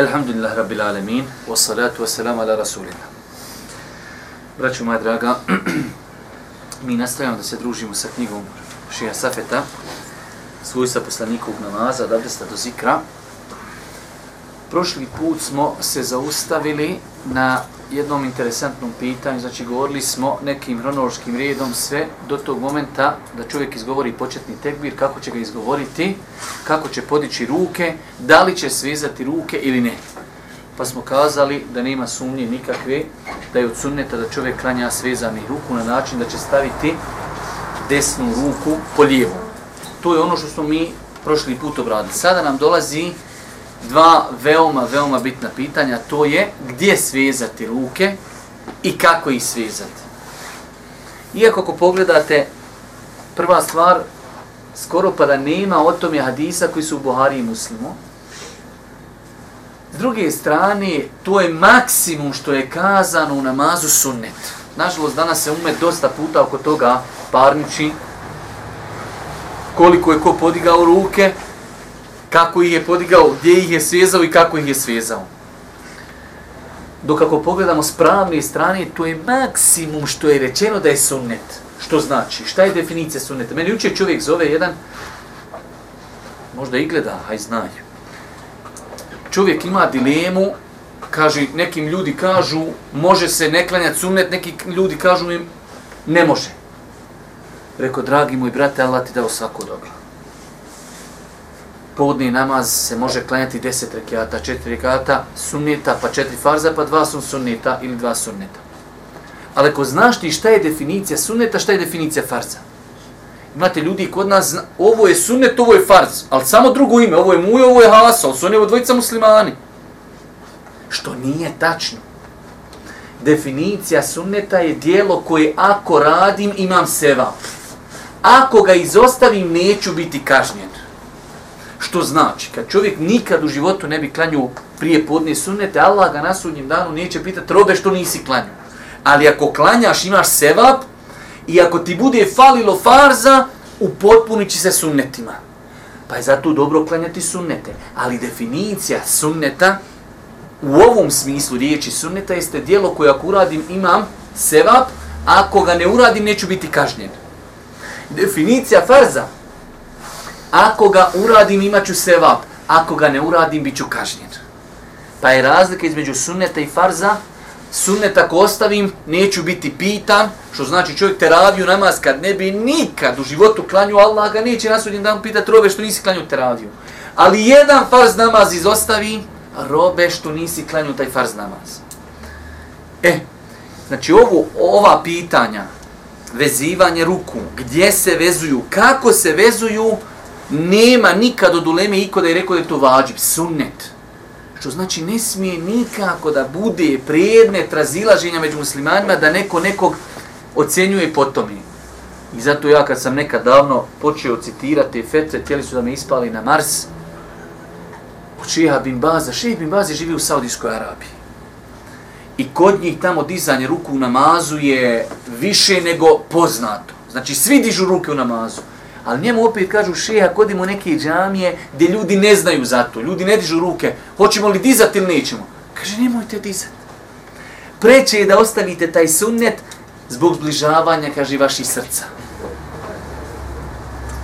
Alhamdulillah Rabbil Alamin, wassalatu wassalamu ala Rasulina. Braću moja draga, mi nastavljamo da se družimo sa knjigom Šija Safeta, svojstva poslanikovog namaza, da abdesta do zikra. Prošli put smo se zaustavili na jednom interesantnom pitanju, znači govorili smo nekim hronološkim redom sve do tog momenta da čovjek izgovori početni tekbir, kako će ga izgovoriti, kako će podići ruke, da li će svizati ruke ili ne. Pa smo kazali da nema sumnje nikakve, da je od sunneta da čovjek klanja svezani ruku na način da će staviti desnu ruku po lijevu. To je ono što smo mi prošli put obradili. Sada nam dolazi dva veoma, veoma bitna pitanja, to je gdje svezati ruke i kako ih svezati. Iako ako pogledate, prva stvar, skoro pa da nema o tome je hadisa koji su u Buhari i Muslimu. S druge strane, to je maksimum što je kazano u namazu sunnet. Nažalost, danas se umet dosta puta oko toga parniči koliko je ko podigao ruke, kako ih je podigao, gdje ih je svezao i kako ih je svezao. Dok ako pogledamo s pravne strane, to je maksimum što je rečeno da je sunnet. Što znači? Šta je definicija sunneta? Meni uče čovjek zove jedan, možda i gleda, haj znaju. Čovjek ima dilemu, kaže, nekim ljudi kažu, može se ne klanjati sunnet, neki ljudi kažu im, ne može. Rekao, dragi moj brate, Allah ti dao svako dobro podni namaz se može klanjati 10 rekiata, 4 rekiata sunnita, pa 4 farza, pa 2 sun sunnita ili 2 sunneta. Ali ako znaš ti šta je definicija sunneta, šta je definicija farza? Imate ljudi kod nas, ovo je sunnet, ovo je farz, ali samo drugo ime, ovo je muje, ovo je hasa, ali su oni ovo dvojica muslimani. Što nije tačno. Definicija sunneta je dijelo koje ako radim imam seva. Ako ga izostavim neću biti kažnjen. Što znači, kad čovjek nikad u životu ne bi klanju prije podne sunnete, Allah ga na sudnjem danu neće pitati robe što nisi klanju. Ali ako klanjaš, imaš sevap i ako ti bude falilo farza, upotpunit će se sunnetima. Pa je zato dobro klanjati sunnete. Ali definicija sunneta u ovom smislu riječi sunneta jeste dijelo koje ako uradim imam sevap, ako ga ne uradim neću biti kažnjen. Definicija farza Ako ga uradim, imat ću sevap. Ako ga ne uradim, bit ću kažnjen. Pa je razlika između sunneta i farza. sunnet ako ostavim, neću biti pitan, što znači čovjek te raviju namaz kad ne bi nikad u životu klanju, Allah ga neće nasudnjen danu pitati robe što nisi klanju te radio. Ali jedan farz namaz izostavi, robe što nisi klanju taj farz namaz. E, znači ovo, ova pitanja, vezivanje ruku, gdje se vezuju, kako se vezuju, nema nikad od uleme iko da je rekao da je to vađib, sunnet. Što znači ne smije nikako da bude predmet razilaženja među muslimanima da neko nekog ocenjuje po tome. I zato ja kad sam nekad davno počeo citirati fetve, htjeli su da me ispali na Mars, od šeha bin Baza, šeha bin Baza živi u Saudijskoj Arabiji. I kod njih tamo dizanje ruku u namazu je više nego poznato. Znači svi dižu ruke u namazu. Ali njemu opet kažu šeha, kodimo neke džamije gdje ljudi ne znaju za to, ljudi ne dižu ruke, hoćemo li dizati ili nećemo? Kaže, nemojte dizati. Preće je da ostavite taj sunnet zbog zbližavanja, kaže, vaših srca.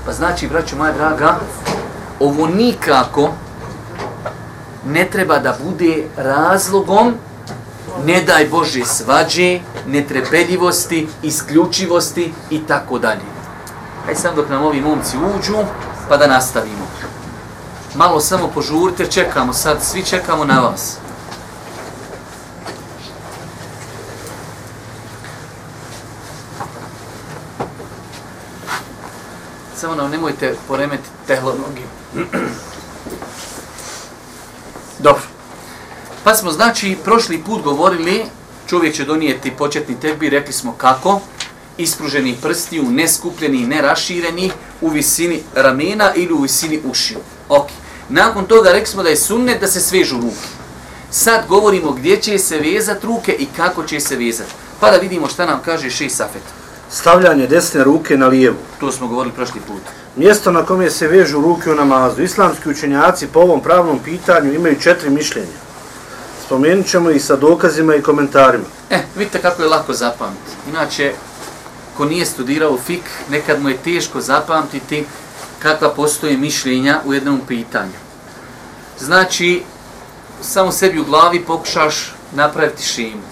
Pa znači, braću moja draga, ovo nikako ne treba da bude razlogom ne daj Bože svađe, netrepeljivosti, isključivosti i tako dalje. Hajde sam dok nam ovi momci uđu, pa da nastavimo. Malo samo požurite, čekamo sad, svi čekamo na vas. Samo nam nemojte poremeti tehnologiju. Dobro. Pa smo znači prošli put govorili, čovjek će donijeti početni tekbir, rekli smo kako, ispruženi prsti, u neskupljeni, nerašireni, u visini ramena ili u visini ušiju. Ok. Nakon toga rekli smo da je sunnet da se svežu ruke. Sad govorimo gdje će se vezati ruke i kako će se vezati. Pa da vidimo šta nam kaže Šej Safet. Stavljanje desne ruke na lijevu. To smo govorili prošli put. Mjesto na kome se vežu ruke u namazu. Islamski učenjaci po ovom pravnom pitanju imaju četiri mišljenja. Spomenut ćemo ih sa dokazima i komentarima. E, vidite kako je lako zapamtiti. Inače, ko nije studirao fik, nekad mu je teško zapamtiti kakva postoje mišljenja u jednom pitanju. Znači, samo sebi u glavi pokušaš napraviti šimu.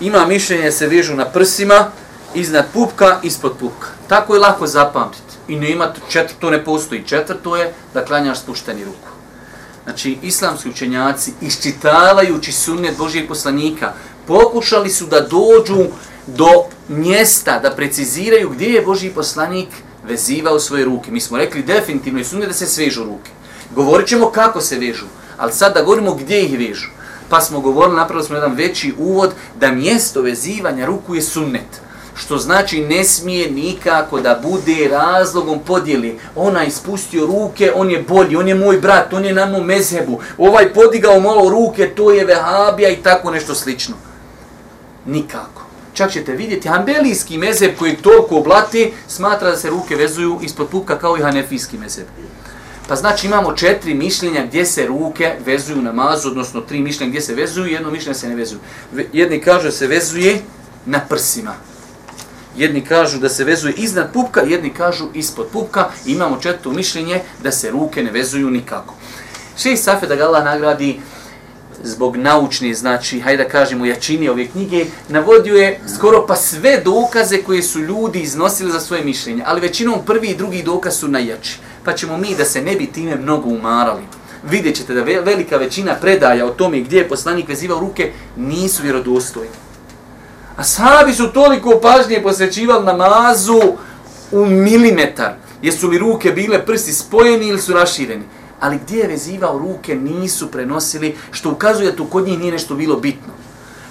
Ima mišljenje se vežu na prsima, iznad pupka, ispod pupka. Tako je lako zapamtiti. I nema četvrto, ne postoji četvrto je da klanjaš spušteni ruku. Znači, islamski učenjaci, iščitavajući sunnet Božijeg poslanika, pokušali su da dođu do mjesta, da preciziraju gdje je Boži poslanik vezivao svoje ruke. Mi smo rekli definitivno i sunnet da se svežu ruke. Govorit ćemo kako se vežu, ali sad da govorimo gdje ih vežu. Pa smo govorili, napravili smo jedan veći uvod, da mjesto vezivanja ruku je sunnet što znači ne smije nikako da bude razlogom podjeli. Ona ispustio ruke, on je bolji, on je moj brat, on je na mom mezhebu. Ovaj podigao malo ruke, to je vehabija i tako nešto slično. Nikako. Čak ćete vidjeti, hanbelijski mezeb koji toliko oblati, smatra da se ruke vezuju ispod pupka kao i hanefijski mezeb. Pa znači imamo četiri mišljenja gdje se ruke vezuju na mazu, odnosno tri mišljenja gdje se vezuju, jedno mišljenje se ne vezuju. Jedni kažu da se vezuje na prsima jedni kažu da se vezuje iznad pupka, jedni kažu ispod pupka. Imamo četvrto mišljenje da se ruke ne vezuju nikako. Šeji Safe da ga Allah nagradi zbog naučne, znači, hajde da kažemo, jačini ove knjige, navodio je skoro pa sve dokaze koje su ljudi iznosili za svoje mišljenje, ali većinom prvi i drugi dokaz su najjači. Pa ćemo mi da se ne bi time mnogo umarali. Vidjet ćete da velika većina predaja o tome gdje je poslanik vezivao ruke nisu vjerodostojni. A sahabi su toliko pažnje posvećivali namazu u milimetar. Jesu li ruke bile prsti spojeni ili su rašireni. Ali gdje je vezivao ruke nisu prenosili, što ukazuje da tu kod njih nije nešto bilo bitno.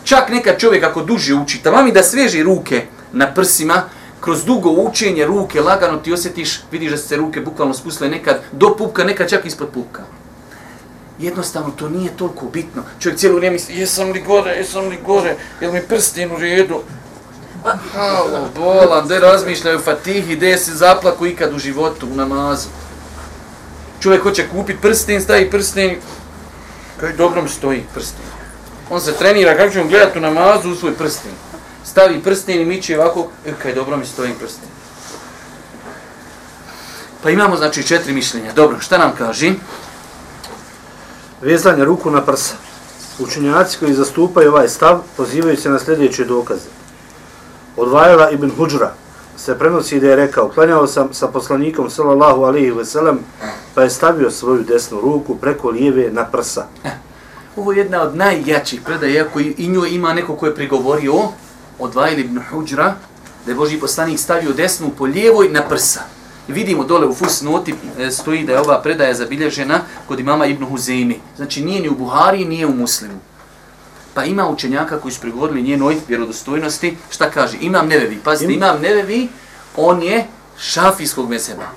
Čak neka čovjek ako duže uči, tamo mi da sveži ruke na prsima, kroz dugo učenje ruke, lagano ti osjetiš, vidiš da se ruke bukvalno spustile nekad do pupka, nekad čak ispod pupka jednostavno to nije toliko bitno. Čovjek cijelo vrijeme misli, jesam li gore, jesam li gore, jel mi prstin u redu? Halo, bolan, gdje razmišljaju fatihi, gdje se zaplaku ikad u životu, u namazu. Čovjek hoće kupiti prstin, stavi prstin, kaj dobro mi stoji prstin. On se trenira, kako će on gledati u namazu u svoj prstin. Stavi prstin i miće ovako, e, kaj dobro mi stoji prstin. Pa imamo znači četiri mišljenja. Dobro, šta nam kaži? vezanje ruku na prsa. Učenjaci koji zastupaju ovaj stav pozivaju se na sljedeće dokaze. Od Vajla ibn Huđra se prenosi da je rekao, klanjao sam sa poslanikom sallallahu alaihi ve sellem, pa je stavio svoju desnu ruku preko lijeve na prsa. Eh, ovo je jedna od najjačih predaja koji i nju ima neko ko je prigovorio od Vajla ibn Huđra, da je Boži poslanik stavio desnu po lijevoj na prsa. Vidimo dole u fusnoti e, stoji da je ova predaja zabilježena kod imama Ibn Huzeymi. Znači nije ni u Buhari, nije u Muslimu. Pa ima učenjaka koji su prigovorili njenoj vjerodostojnosti. Šta kaže? Imam nevevi. Pazite, imam nevevi, on je šafijskog meseba.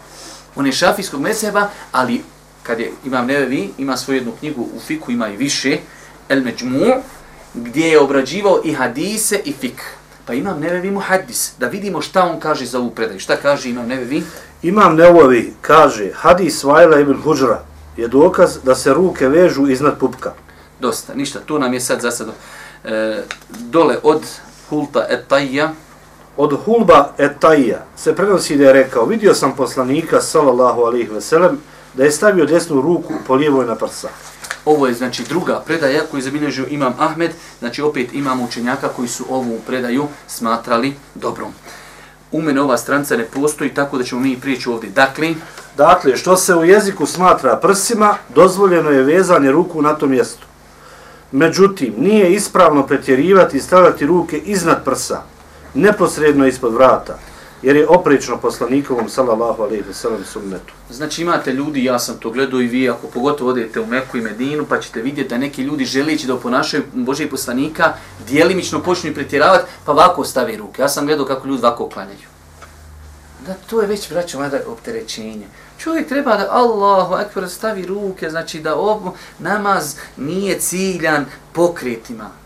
On je šafijskog meseba, ali kad je imam nevevi, ima svoju jednu knjigu u fiku, ima i više, El Međmu, gdje je obrađivao i hadise i fik. Pa imam nevevi mu hadis, da vidimo šta on kaže za ovu predaju. Šta kaže imam nevevi? Imam Nevovi kaže, hadis Vajla ibn Huđra je dokaz da se ruke vežu iznad pupka. Dosta, ništa, tu nam je sad za sad e, dole od Hulta Etajja. Od Hulba Etajja se prenosi da je rekao, vidio sam poslanika, sallallahu alihi veselem, da je stavio desnu ruku po lijevoj na prsa. Ovo je znači druga predaja koju je zabilježio Imam Ahmed, znači opet imamo učenjaka koji su ovu predaju smatrali dobrom u mene ova stranca ne postoji, tako da ćemo mi prijeći ovdje. Dakle, dakle, što se u jeziku smatra prsima, dozvoljeno je vezanje ruku na tom mjestu. Međutim, nije ispravno pretjerivati i stavljati ruke iznad prsa, neposredno ispod vrata, jer je oprečno poslanikovom sallallahu alejhi ve sellem sunnetu. Znači imate ljudi, ja sam to gledao i vi, ako pogotovo odete u Meku i Medinu, pa ćete vidjeti da neki ljudi želeći da oponašaju Božeg poslanika, dijelimično počnu i pretjeravati, pa ovako stavi ruke. Ja sam gledao kako ljudi ovako klanjaju. Da, to je već, braćo, mada opterećenje. Čovjek treba da Allahu ekber stavi ruke, znači da ob, namaz nije ciljan pokretima.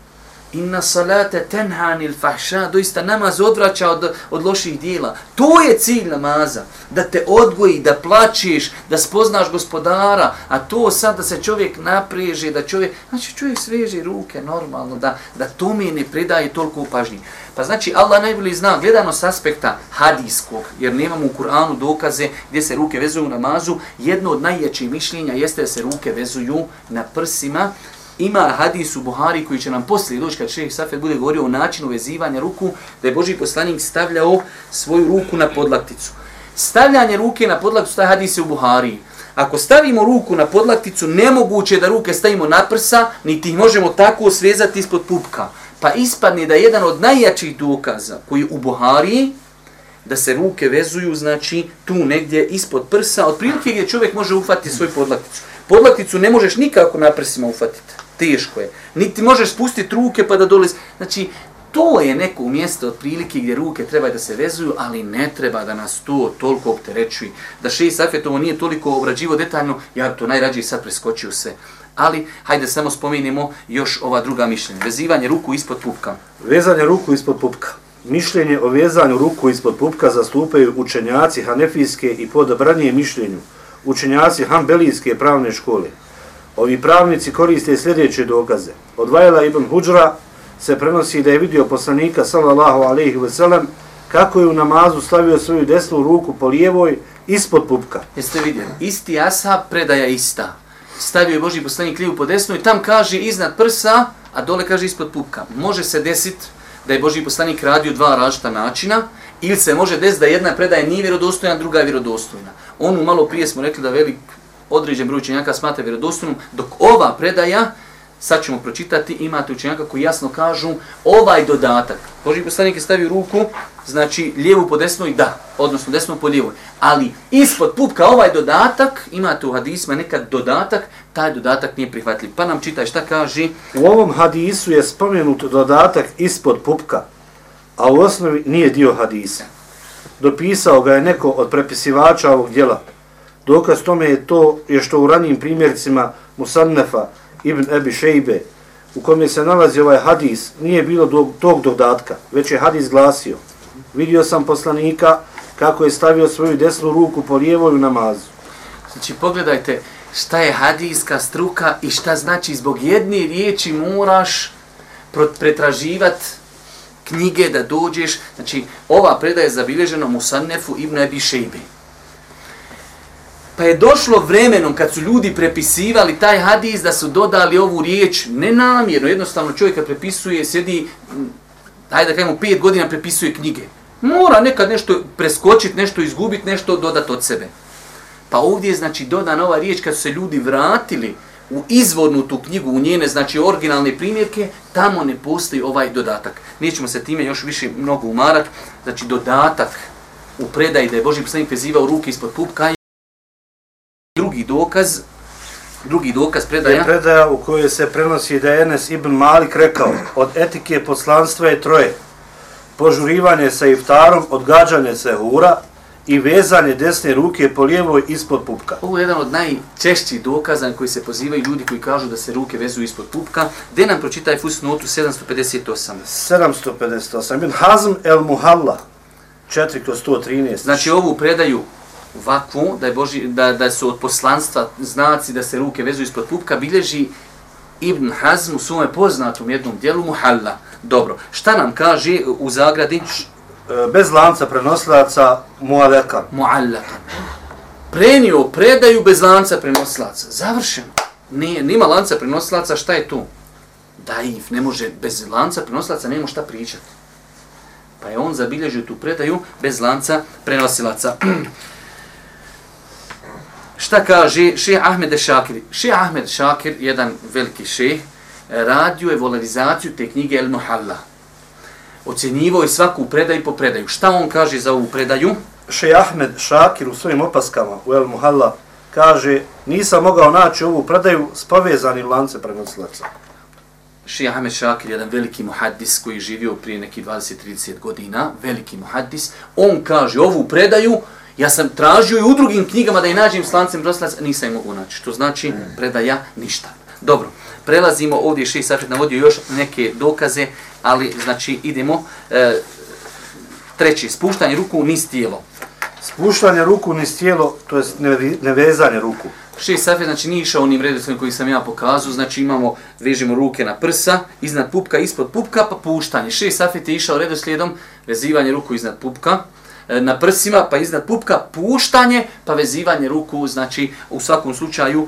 Inna salate tenhanil fahša, doista namaz odvraća od, od loših dijela. To je cilj namaza, da te odgoji, da plačiš, da spoznaš gospodara, a to sad da se čovjek napriježe, da čovjek, znači čovjek sveže ruke normalno, da, da to mi ne predaje toliko pažnje. Pa znači Allah najbolji zna, gledano s aspekta hadijskog, jer nemamo u Kur'anu dokaze gdje se ruke vezuju u namazu, jedno od najjačih mišljenja jeste da se ruke vezuju na prsima, ima hadis u Buhari koji će nam poslije doći kad šeheh Safet bude govorio o načinu vezivanja ruku, da je Boži poslanik stavljao svoju ruku na podlakticu. Stavljanje ruke na podlakticu, taj hadis je u Buhari. Ako stavimo ruku na podlakticu, nemoguće da ruke stavimo na prsa, niti ih možemo tako svezati ispod pupka. Pa ispadne da je jedan od najjačih dokaza koji u Buhari, da se ruke vezuju, znači tu negdje ispod prsa, od prilike gdje čovjek može uhvatiti svoj podlakticu. Podlakticu ne možeš nikako na prsima uhvatiti teško je. Niti možeš spustiti ruke pa da dole... Znači, to je neko mjesto od prilike gdje ruke treba da se vezuju, ali ne treba da nas to toliko opterećuje. Da šeji Safet ovo nije toliko obrađivo detaljno, ja to najrađe sad preskočio sve. Ali, hajde samo spomenimo još ova druga mišljenja. Vezivanje ruku ispod pupka. Vezanje ruku ispod pupka. Mišljenje o vezanju ruku ispod pupka zastupaju učenjaci Hanefijske i podobranije mišljenju učenjaci Hanbelijske pravne škole. Ovi pravnici koriste sljedeće dokaze. Od Vajla ibn Huđra se prenosi da je vidio poslanika sallallahu alaihi ve sellem kako je u namazu stavio svoju desnu ruku po lijevoj ispod pupka. Jeste vidjeli? Isti ashab predaja ista. Stavio je Boži poslanik lijevu po desnu i tam kaže iznad prsa, a dole kaže ispod pupka. Može se desiti da je Boži poslanik radio dva različita načina ili se može desiti da jedna predaja nije vjerodostojna, druga je vjerodostojna. Onu malo prije smo rekli da velik određen broj učenjaka smatra vjerodostojnom, dok ova predaja, sad ćemo pročitati, imate učenjaka koji jasno kažu ovaj dodatak. Boži poslanik je stavio ruku, znači lijevu po desnoj, da, odnosno desnu po lijevoj. Ali ispod pupka ovaj dodatak, imate u hadisma nekad dodatak, taj dodatak nije prihvatljiv. Pa nam čitaj šta kaže. U ovom hadisu je spomenut dodatak ispod pupka, a u osnovi nije dio hadisa. Dopisao ga je neko od prepisivača ovog djela. Dokaz tome je to je što u ranijim primjercima Musannefa ibn Ebi Šejbe, u kome se nalazi ovaj hadis, nije bilo do, tog dodatka, već je hadis glasio. Vidio sam poslanika kako je stavio svoju desnu ruku po lijevoj u namazu. Znači, pogledajte šta je hadijska struka i šta znači zbog jedne riječi moraš pretraživati knjige da dođeš. Znači, ova predaja je zabilježena Musannefu ibn Ebi Šejbe. Pa je došlo vremenom kad su ljudi prepisivali taj hadis da su dodali ovu riječ nenamjerno. Jednostavno čovjek kad prepisuje, sjedi, hajde da kajemo, pet godina prepisuje knjige. Mora nekad nešto preskočiti, nešto izgubiti, nešto dodati od sebe. Pa ovdje je znači dodana ova riječ kad su se ljudi vratili u izvornu tu knjigu, u njene znači originalne primjerke, tamo ne postoji ovaj dodatak. Nećemo se time još više mnogo umarati. Znači dodatak u predaji da je Boži poslanik vezivao ruke ispod pupka dokaz, drugi dokaz predaja. Je predaja u kojoj se prenosi da je Enes ibn Malik rekao, od etike poslanstva je troje. Požurivanje sa iftarom, odgađanje se hura i vezanje desne ruke po lijevoj ispod pupka. Ovo je jedan od najčešćih dokaza koji se pozivaju ljudi koji kažu da se ruke vezuju ispod pupka. Gde nam pročitaj fusnotu 758? 758. Ibn Hazm el Muhalla, 4 kroz 113. Znači ovu predaju ovakvu, da, je Boži, da, da su od poslanstva znaci da se ruke vezuju ispod pupka, bilježi Ibn Hazm u svome poznatom jednom dijelu Muhalla. Dobro, šta nam kaže u zagradi? E, bez lanca prenosilaca Mualeka. Muallaka. Prenio predaju bez lanca prenosilaca. Završeno. Nije, nima lanca prenosilaca, šta je tu? Daif, ne može, bez lanca prenosilaca nema šta pričati. Pa je on zabilježio tu predaju bez lanca prenosilaca. Šta kaže šeh Ahmed Šakir? Šeh Ahmed Šakir, jedan veliki šeh, radio je volarizaciju te knjige El Muhalla. ocjenjivao je svaku predaju po predaju. Šta on kaže za ovu predaju? Še Ahmed Šakir u svojim opaskama u El Muhalla kaže nisam mogao naći ovu predaju s povezanim lance prenosilaca. Šija Ahmed Šakir, jedan veliki muhaddis koji je živio prije neki 20-30 godina, veliki muhaddis, on kaže ovu predaju, ja sam tražio i u drugim knjigama da je nađem s lancem nisam mogu naći. Što znači predaja ništa. Dobro, prelazimo ovdje, Šija Safet navodio još neke dokaze, ali znači idemo, e, treći, spuštanje ruku niz tijelo. Spuštanje ruku niz tijelo, to je nevezanje ruku. Šest safet, znači nije išao onim redoslijedom koji sam ja pokazao, znači imamo, vežemo ruke na prsa, iznad pupka, ispod pupka, pa puštanje. Šest safet je išao redoslijedom, vezivanje ruku iznad pupka, E, na prsima, pa iznad pupka, puštanje, pa vezivanje ruku, znači u svakom slučaju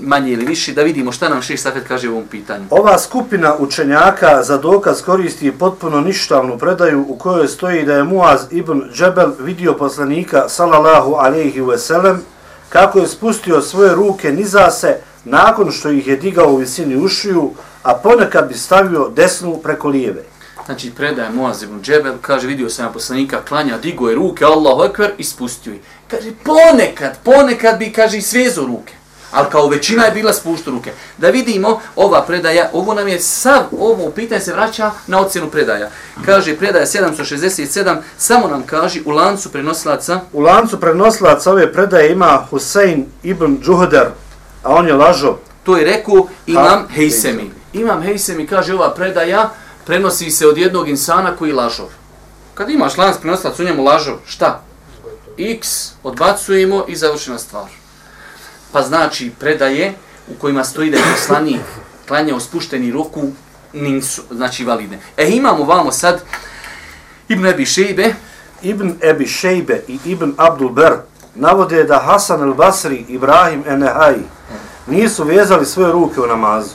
manje ili više, da vidimo šta nam Šeš safet kaže u ovom pitanju. Ova skupina učenjaka za dokaz koristi potpuno ništavnu predaju u kojoj stoji da je Muaz ibn Džebel vidio poslanika sallallahu alaihi ve sellem kako je spustio svoje ruke niza se nakon što ih je digao u visini ušiju, a ponekad bi stavio desnu preko lijeve. Znači predaje Moaz ibn Džebel, kaže vidio sam ja poslanika klanja, digo je ruke, Allahu ekver i spustio ih. Kaže ponekad, ponekad bi, kaže, i svezo ruke. Ali kao većina je bila spuštu ruke. Da vidimo ova predaja, ovo nam je sav, ovo pitanje se vraća na ocjenu predaja. Kaže predaja 767, samo nam kaže u lancu prenosilaca. U lancu prenosilaca ove predaje ima Husein ibn Džuhder, a on je lažo. To je rekao Imam Hejsemi. Imam Hejsemi kaže ova predaja prenosi se od jednog insana koji lažov. Kad imaš lanac prenosilaca u njemu lažov, šta? X odbacujemo i završena stvar pa znači predaje u kojima stoji da je poslanik klanjao spušteni ruku, nisu, znači validne. E imamo vamo sad Ibn Ebi Šejbe. Ibn Ebi Šejbe i Ibn Abdul Ber navode da Hasan el Basri, Ibrahim Enehaj nisu vezali svoje ruke u namazu.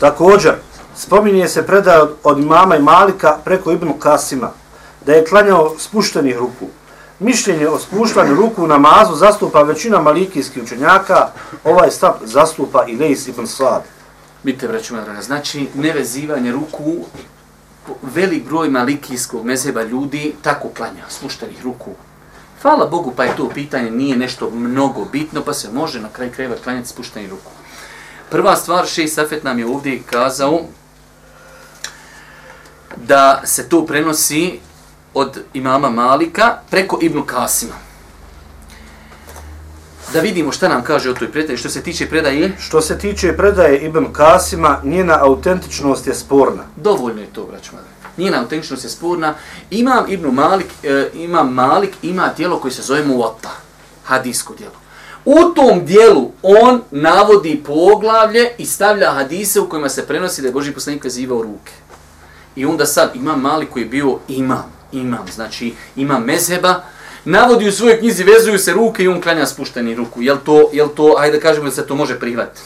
Također, spominje se predaj od, od imama i malika preko Ibn Kasima, da je klanjao spuštenih ruku mišljenje o spuštanju ruku u namazu zastupa većina malikijskih učenjaka, ovaj stav zastupa i Lejs ibn Sad. Bite, braću madraga, znači nevezivanje ruku, velik broj malikijskog mezeba ljudi tako klanja, spuštenih ruku. Hvala Bogu, pa je to pitanje, nije nešto mnogo bitno, pa se može na kraj kreva klanjati spuštenih ruku. Prva stvar, šest Safet nam je ovdje kazao da se to prenosi od imama Malika preko Ibnu Kasima. Da vidimo šta nam kaže o toj predaji. Što se tiče predaje? Što se tiče predaje Ibn Kasima, njena autentičnost je sporna. Dovoljno je to, braću madre. Njena autentičnost je sporna. Imam Ibn Malik, e, imam Malik, ima dijelo koje se zove Muota. Hadisko dijelo. U tom dijelu on navodi poglavlje i stavlja hadise u kojima se prenosi da je Boži poslanik vezivao ruke. I onda sad imam Malik koji je bio imam imam, znači ima mezheba, navodi u svojoj knjizi, vezuju se ruke i on klanja spušteni ruku. Jel to, jel to, ajde da kažemo da se to može prihvatiti.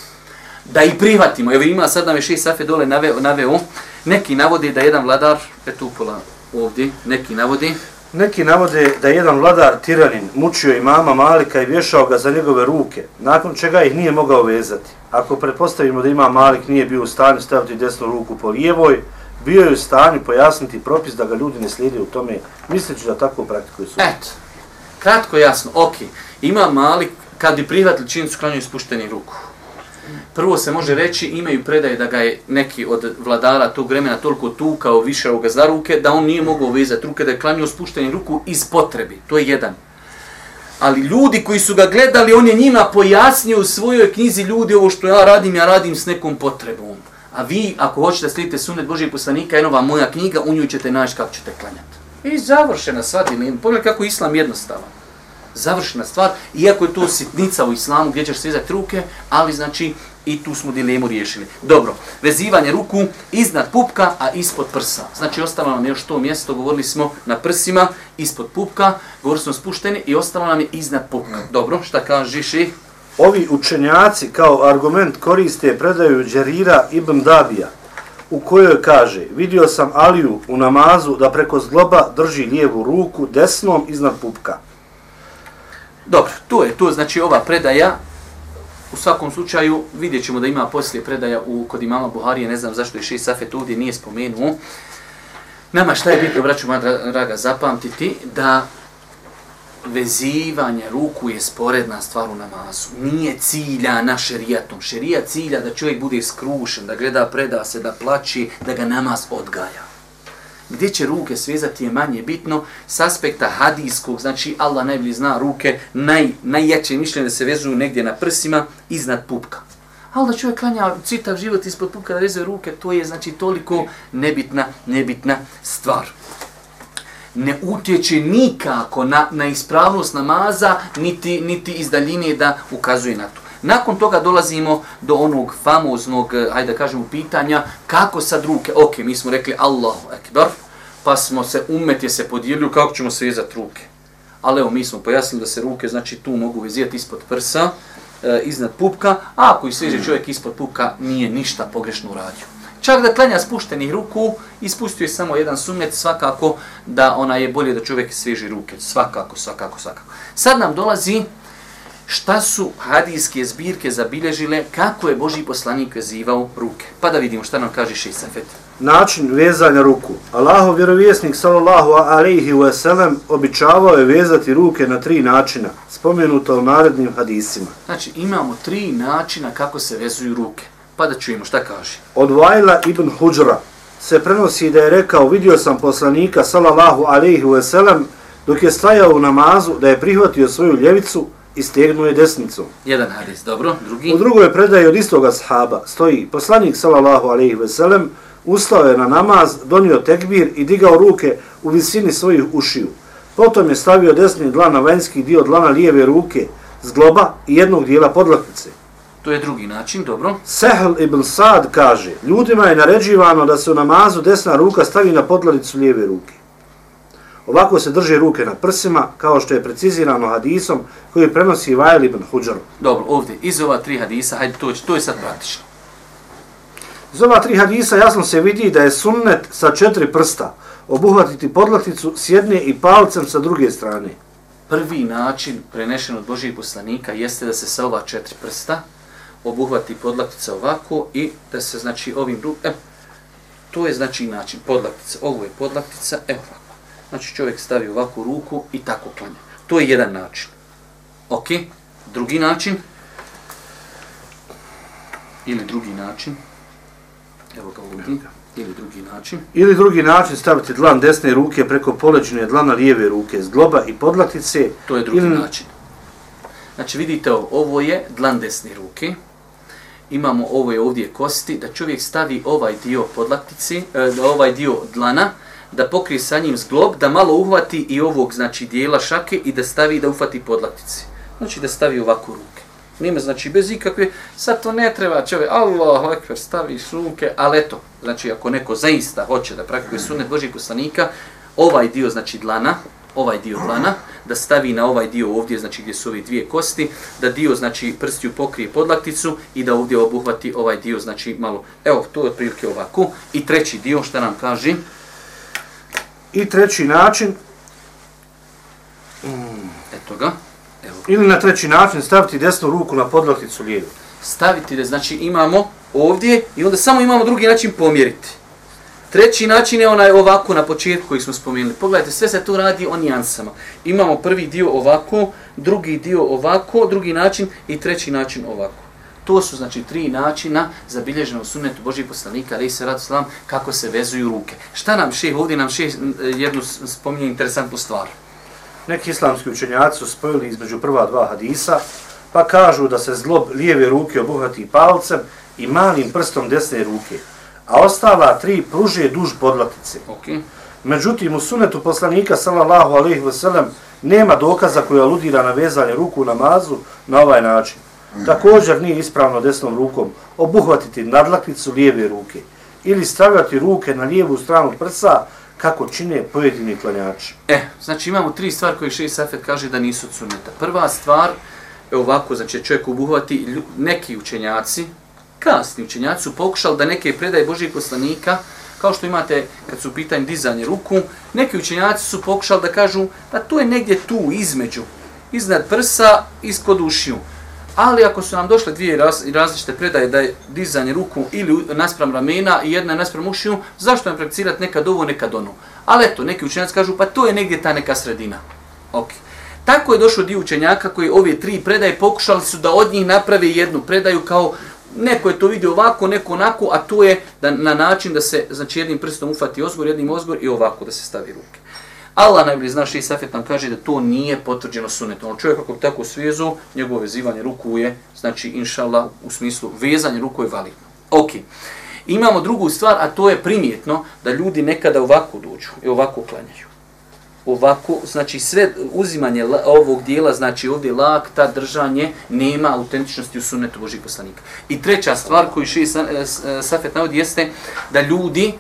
Da i prihvatimo, evo ima sad nam je šest safe dole naveo, naveo, neki navodi da jedan vladar, eto upola ovdje, neki navodi, Neki navode da je jedan vladar tiranin mučio imama Malika i vješao ga za njegove ruke, nakon čega ih nije mogao vezati. Ako pretpostavimo da ima Malik nije bio u stanju staviti desnu ruku po lijevoj, bio je u stanju pojasniti propis da ga ljudi ne slijede u tome, misleći da tako praktikuju su. Eto, kratko jasno, ok, ima mali, kad bi prihvatili činjenicu klanjaju spušteni ruku. Prvo se može reći, imaju predaje da ga je neki od vladara tog vremena toliko tukao, više ga za ruke, da on nije mogao vezati ruke, da je klanjao spušteni ruku iz potrebi. To je jedan. Ali ljudi koji su ga gledali, on je njima pojasnio u svojoj knjizi ljudi ovo što ja radim, ja radim s nekom potrebom. A vi, ako hoćete da slijedite sunet Božijeg poslanika, jedno vam moja knjiga, u nju ćete naći kako ćete klanjati. I završena stvar, pogledaj kako je islam jednostavan. Završena stvar, iako je to sitnica u islamu gdje ćeš svizati ruke, ali znači i tu smo dilemu riješili. Dobro, vezivanje ruku iznad pupka, a ispod prsa. Znači ostalo nam je još to mjesto, govorili smo na prsima, ispod pupka, govorili smo spušteni i ostalo nam je iznad pupka. Dobro, šta kaže ših? Ovi učenjaci kao argument koriste predaju Đerira ibn Dabija, u kojoj kaže, vidio sam Aliju u namazu da preko zgloba drži lijevu ruku desnom iznad pupka. Dobro, to je to, znači ova predaja, u svakom slučaju vidjet ćemo da ima poslije predaja u, kod imama Buharije, ne znam zašto je Ši safet ovdje nije spomenuo. Nama šta je bitno, braću moja draga, zapamtiti da vezivanje ruku je sporedna stvar u namazu. Nije cilja na šerijatom. Šerija cilja da čovjek bude skrušen, da gleda preda se, da plaći, da ga namaz odgaja. Gdje će ruke svezati je manje bitno s aspekta hadijskog, znači Allah najbolji zna ruke, naj, najjače mišljenje da se vezuju negdje na prsima iznad pupka. Ali da čovjek klanja citav život ispod pupka da vezuje ruke, to je znači toliko nebitna, nebitna stvar ne utječe nikako na, na ispravnost namaza, niti, niti iz daljine da ukazuje na to. Nakon toga dolazimo do onog famoznog, eh, ajde da kažemo, pitanja kako sad ruke. Ok, mi smo rekli Allahu Ekber, pa smo se umetje se podijelili kako ćemo se vezati ruke. Ali evo, mi smo pojasnili da se ruke, znači tu mogu vezati ispod prsa, e, iznad pupka, a ako i sveže čovjek ispod pupka, nije ništa pogrešno uradio. Čak da klanja spuštenih ruku, ispustio je samo jedan sunnet, svakako da ona je bolje da čovjek sveži ruke. Svakako, svakako, svakako. Sad nam dolazi šta su hadijske zbirke zabilježile, kako je Boži poslanik vezivao ruke. Pa da vidimo šta nam kaže Šeji Safet. Način vezanja ruku. Allahov vjerovjesnik sallallahu alaihi wa sallam običavao je vezati ruke na tri načina, spomenuto u narednim hadisima. Znači, imamo tri načina kako se vezuju ruke. Pa da čujemo šta kaže. Od Vajla ibn Huđra se prenosi da je rekao, vidio sam poslanika sallallahu alaihi wa sallam dok je stajao u namazu da je prihvatio svoju ljevicu i stegnuo je desnicu. Jedan hadis, dobro. Drugi. U drugoj predaji od istoga sahaba stoji poslanik sallallahu alaihi wa sallam ustao je na namaz, donio tekbir i digao ruke u visini svojih ušiju. Potom je stavio desni dlan na vanjski dio dlana lijeve ruke, zgloba i jednog dijela podlaktice. To je drugi način, dobro. Sehl ibn Sad kaže, ljudima je naređivano da se u namazu desna ruka stavi na podladicu lijeve ruke. Ovako se drže ruke na prsima, kao što je precizirano hadisom koji prenosi Vajl ibn Huđar. Dobro, ovdje, iz ova tri hadisa, hajde, to, to je sad praktično. Iz ova tri hadisa jasno se vidi da je sunnet sa četiri prsta obuhvatiti podlakticu s jedne i palcem sa druge strane. Prvi način prenešen od Božih poslanika jeste da se sa ova četiri prsta obuhvati podlaktica ovako i da se znači ovim rukom, e, to je znači način podlaktica, ovo je podlaktica, evo ovako. Znači čovjek stavi ovakvu ruku i tako klanja. To je jedan način. Ok, drugi način, ili drugi način, evo ga ovdje, ili drugi način. Ili drugi način staviti dlan desne ruke preko poleđine dlana lijeve ruke, zgloba i podlaktice. To je drugi ili... način. Znači vidite ovo, ovo je dlan desne ruke, imamo ovo je ovdje kosti, da čovjek stavi ovaj dio podlaktice, e, ovaj dio dlana, da pokrije sa njim zglob, da malo uhvati i ovog znači dijela šake i da stavi da ufati podlaktice. Znači da stavi ovako ruke. Nima znači bez ikakve, sad to ne treba čovjek, Allah, ekver, staviš ruke, ali eto, znači ako neko zaista hoće da praktikuje sunet Božih poslanika, ovaj dio znači dlana, ovaj dio dlana, da stavi na ovaj dio ovdje, znači gdje su ove dvije kosti, da dio, znači, prstiju pokrije podlakticu i da ovdje obuhvati ovaj dio, znači, malo, evo, to je otprilike ovako. I treći dio, šta nam kaže? I treći način, Eto ga. Evo. ili na treći način staviti desnu ruku na podlakticu lijevu. Staviti da, znači, imamo ovdje i onda samo imamo drugi način pomjeriti. Treći način je onaj ovako na početku koji smo spomenuli. Pogledajte, sve se tu radi o nijansama. Imamo prvi dio ovako, drugi dio ovako, drugi način i treći način ovako. To su znači tri načina zabilježeno u sunnetu Božih poslanika, ali se rad slam, kako se vezuju ruke. Šta nam šeh, ovdje nam šeh jednu spominje interesantnu stvar. Neki islamski učenjaci su spojili između prva dva hadisa, pa kažu da se zglob lijeve ruke obuhvati palcem i malim prstom desne ruke, a ostala tri pruže duž podlatice. Okay. Međutim, u sunetu poslanika, sallallahu alaihi wa sallam, nema dokaza koja aludira na vezanje ruku u namazu na ovaj način. Također nije ispravno desnom rukom obuhvatiti nadlakticu lijeve ruke ili stavljati ruke na lijevu stranu prsa kako čine pojedini klanjači. E, znači imamo tri stvari koje Šeji Safet kaže da nisu od sunneta. Prva stvar, je ovako, znači čovjek obuhvati neki učenjaci, kasni učenjaci su pokušali da neke predaje Božih poslanika, kao što imate kad su u pitanju dizanje ruku, neki učenjaci su pokušali da kažu da to je negdje tu između, iznad prsa, iskod ušiju. Ali ako su nam došle dvije raz, različite predaje da je dizanje ruku ili naspram ramena i jedna naspram ušiju, zašto ne prakticirati nekad ovo, nekad ono? Ali eto, neki učenjaci kažu, pa to je negdje ta neka sredina. Ok. Tako je došlo dio učenjaka koji ove tri predaje pokušali su da od njih naprave jednu predaju kao neko je to vidio ovako, neko onako, a to je da na način da se znači jednim prstom ufati ozgor, jednim ozgor i ovako da se stavi ruke. Allah najbolje zna i Safet nam kaže da to nije potvrđeno sunetom. On čovjek ako bi tako svijezu, njegovo vezivanje ruku je, znači inšallah u smislu vezanje ruku je validno. Ok. Imamo drugu stvar, a to je primjetno da ljudi nekada ovako dođu i ovako klanjaju. Ovako, znači sve uzimanje ovog dijela, znači ovdje lak, ta držanje, nema autentičnosti u sunetu Božih poslanika. I treća stvar koju še e, Safet navodi jeste da ljudi,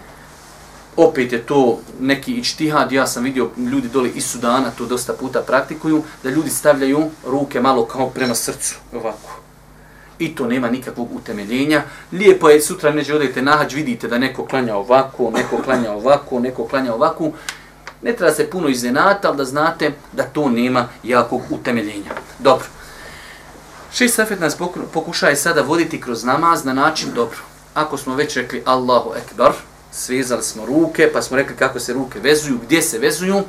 opet je to neki ičtihad, ja sam vidio ljudi dole iz Sudana to dosta puta praktikuju, da ljudi stavljaju ruke malo kao prema srcu, ovako. I to nema nikakvog utemeljenja. Lijepo je, sutra neđe odete nahađ, vidite da neko klanja ovako, neko klanja ovako, neko klanja ovako. Ne treba se puno iznenata, ali da znate da to nema jakog utemeljenja. Dobro. Šest safet nas pokušaje sada voditi kroz namaz na način dobro. Ako smo već rekli Allahu Ekbar, svezali smo ruke, pa smo rekli kako se ruke vezuju, gdje se vezuju,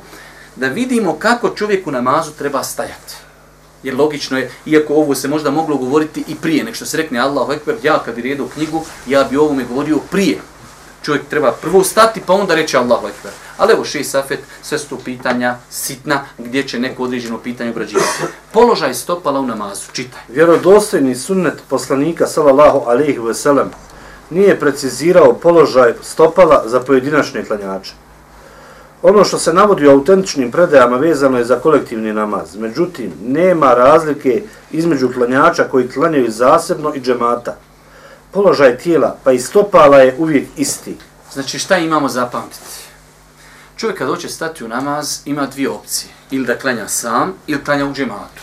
da vidimo kako čovjek u namazu treba stajati. Jer logično je, iako ovo se možda moglo govoriti i prije, nek što se rekne Allahu Ekber, ja kad bi redao knjigu, ja bi ovome govorio prije. Čovjek treba prvo stati, pa onda reći Allahu Ekber. Ali evo šest safet, sve su pitanja sitna, gdje će neko određeno pitanje obrađivati. Položaj stopala u namazu, čitaj. Vjerodostojni sunnet poslanika, sallallahu alaihi ve sellem, nije precizirao položaj stopala za pojedinačne klanjače. Ono što se navodi u autentičnim predajama vezano je za kolektivni namaz. Međutim, nema razlike između klanjača koji klanjaju zasebno i džemata. Položaj tijela pa i stopala je uvijek isti. Znači šta imamo zapamtiti? Čovjek kad hoće stati u namaz ima dvije opcije. Ili da klanja sam ili klanja u džematu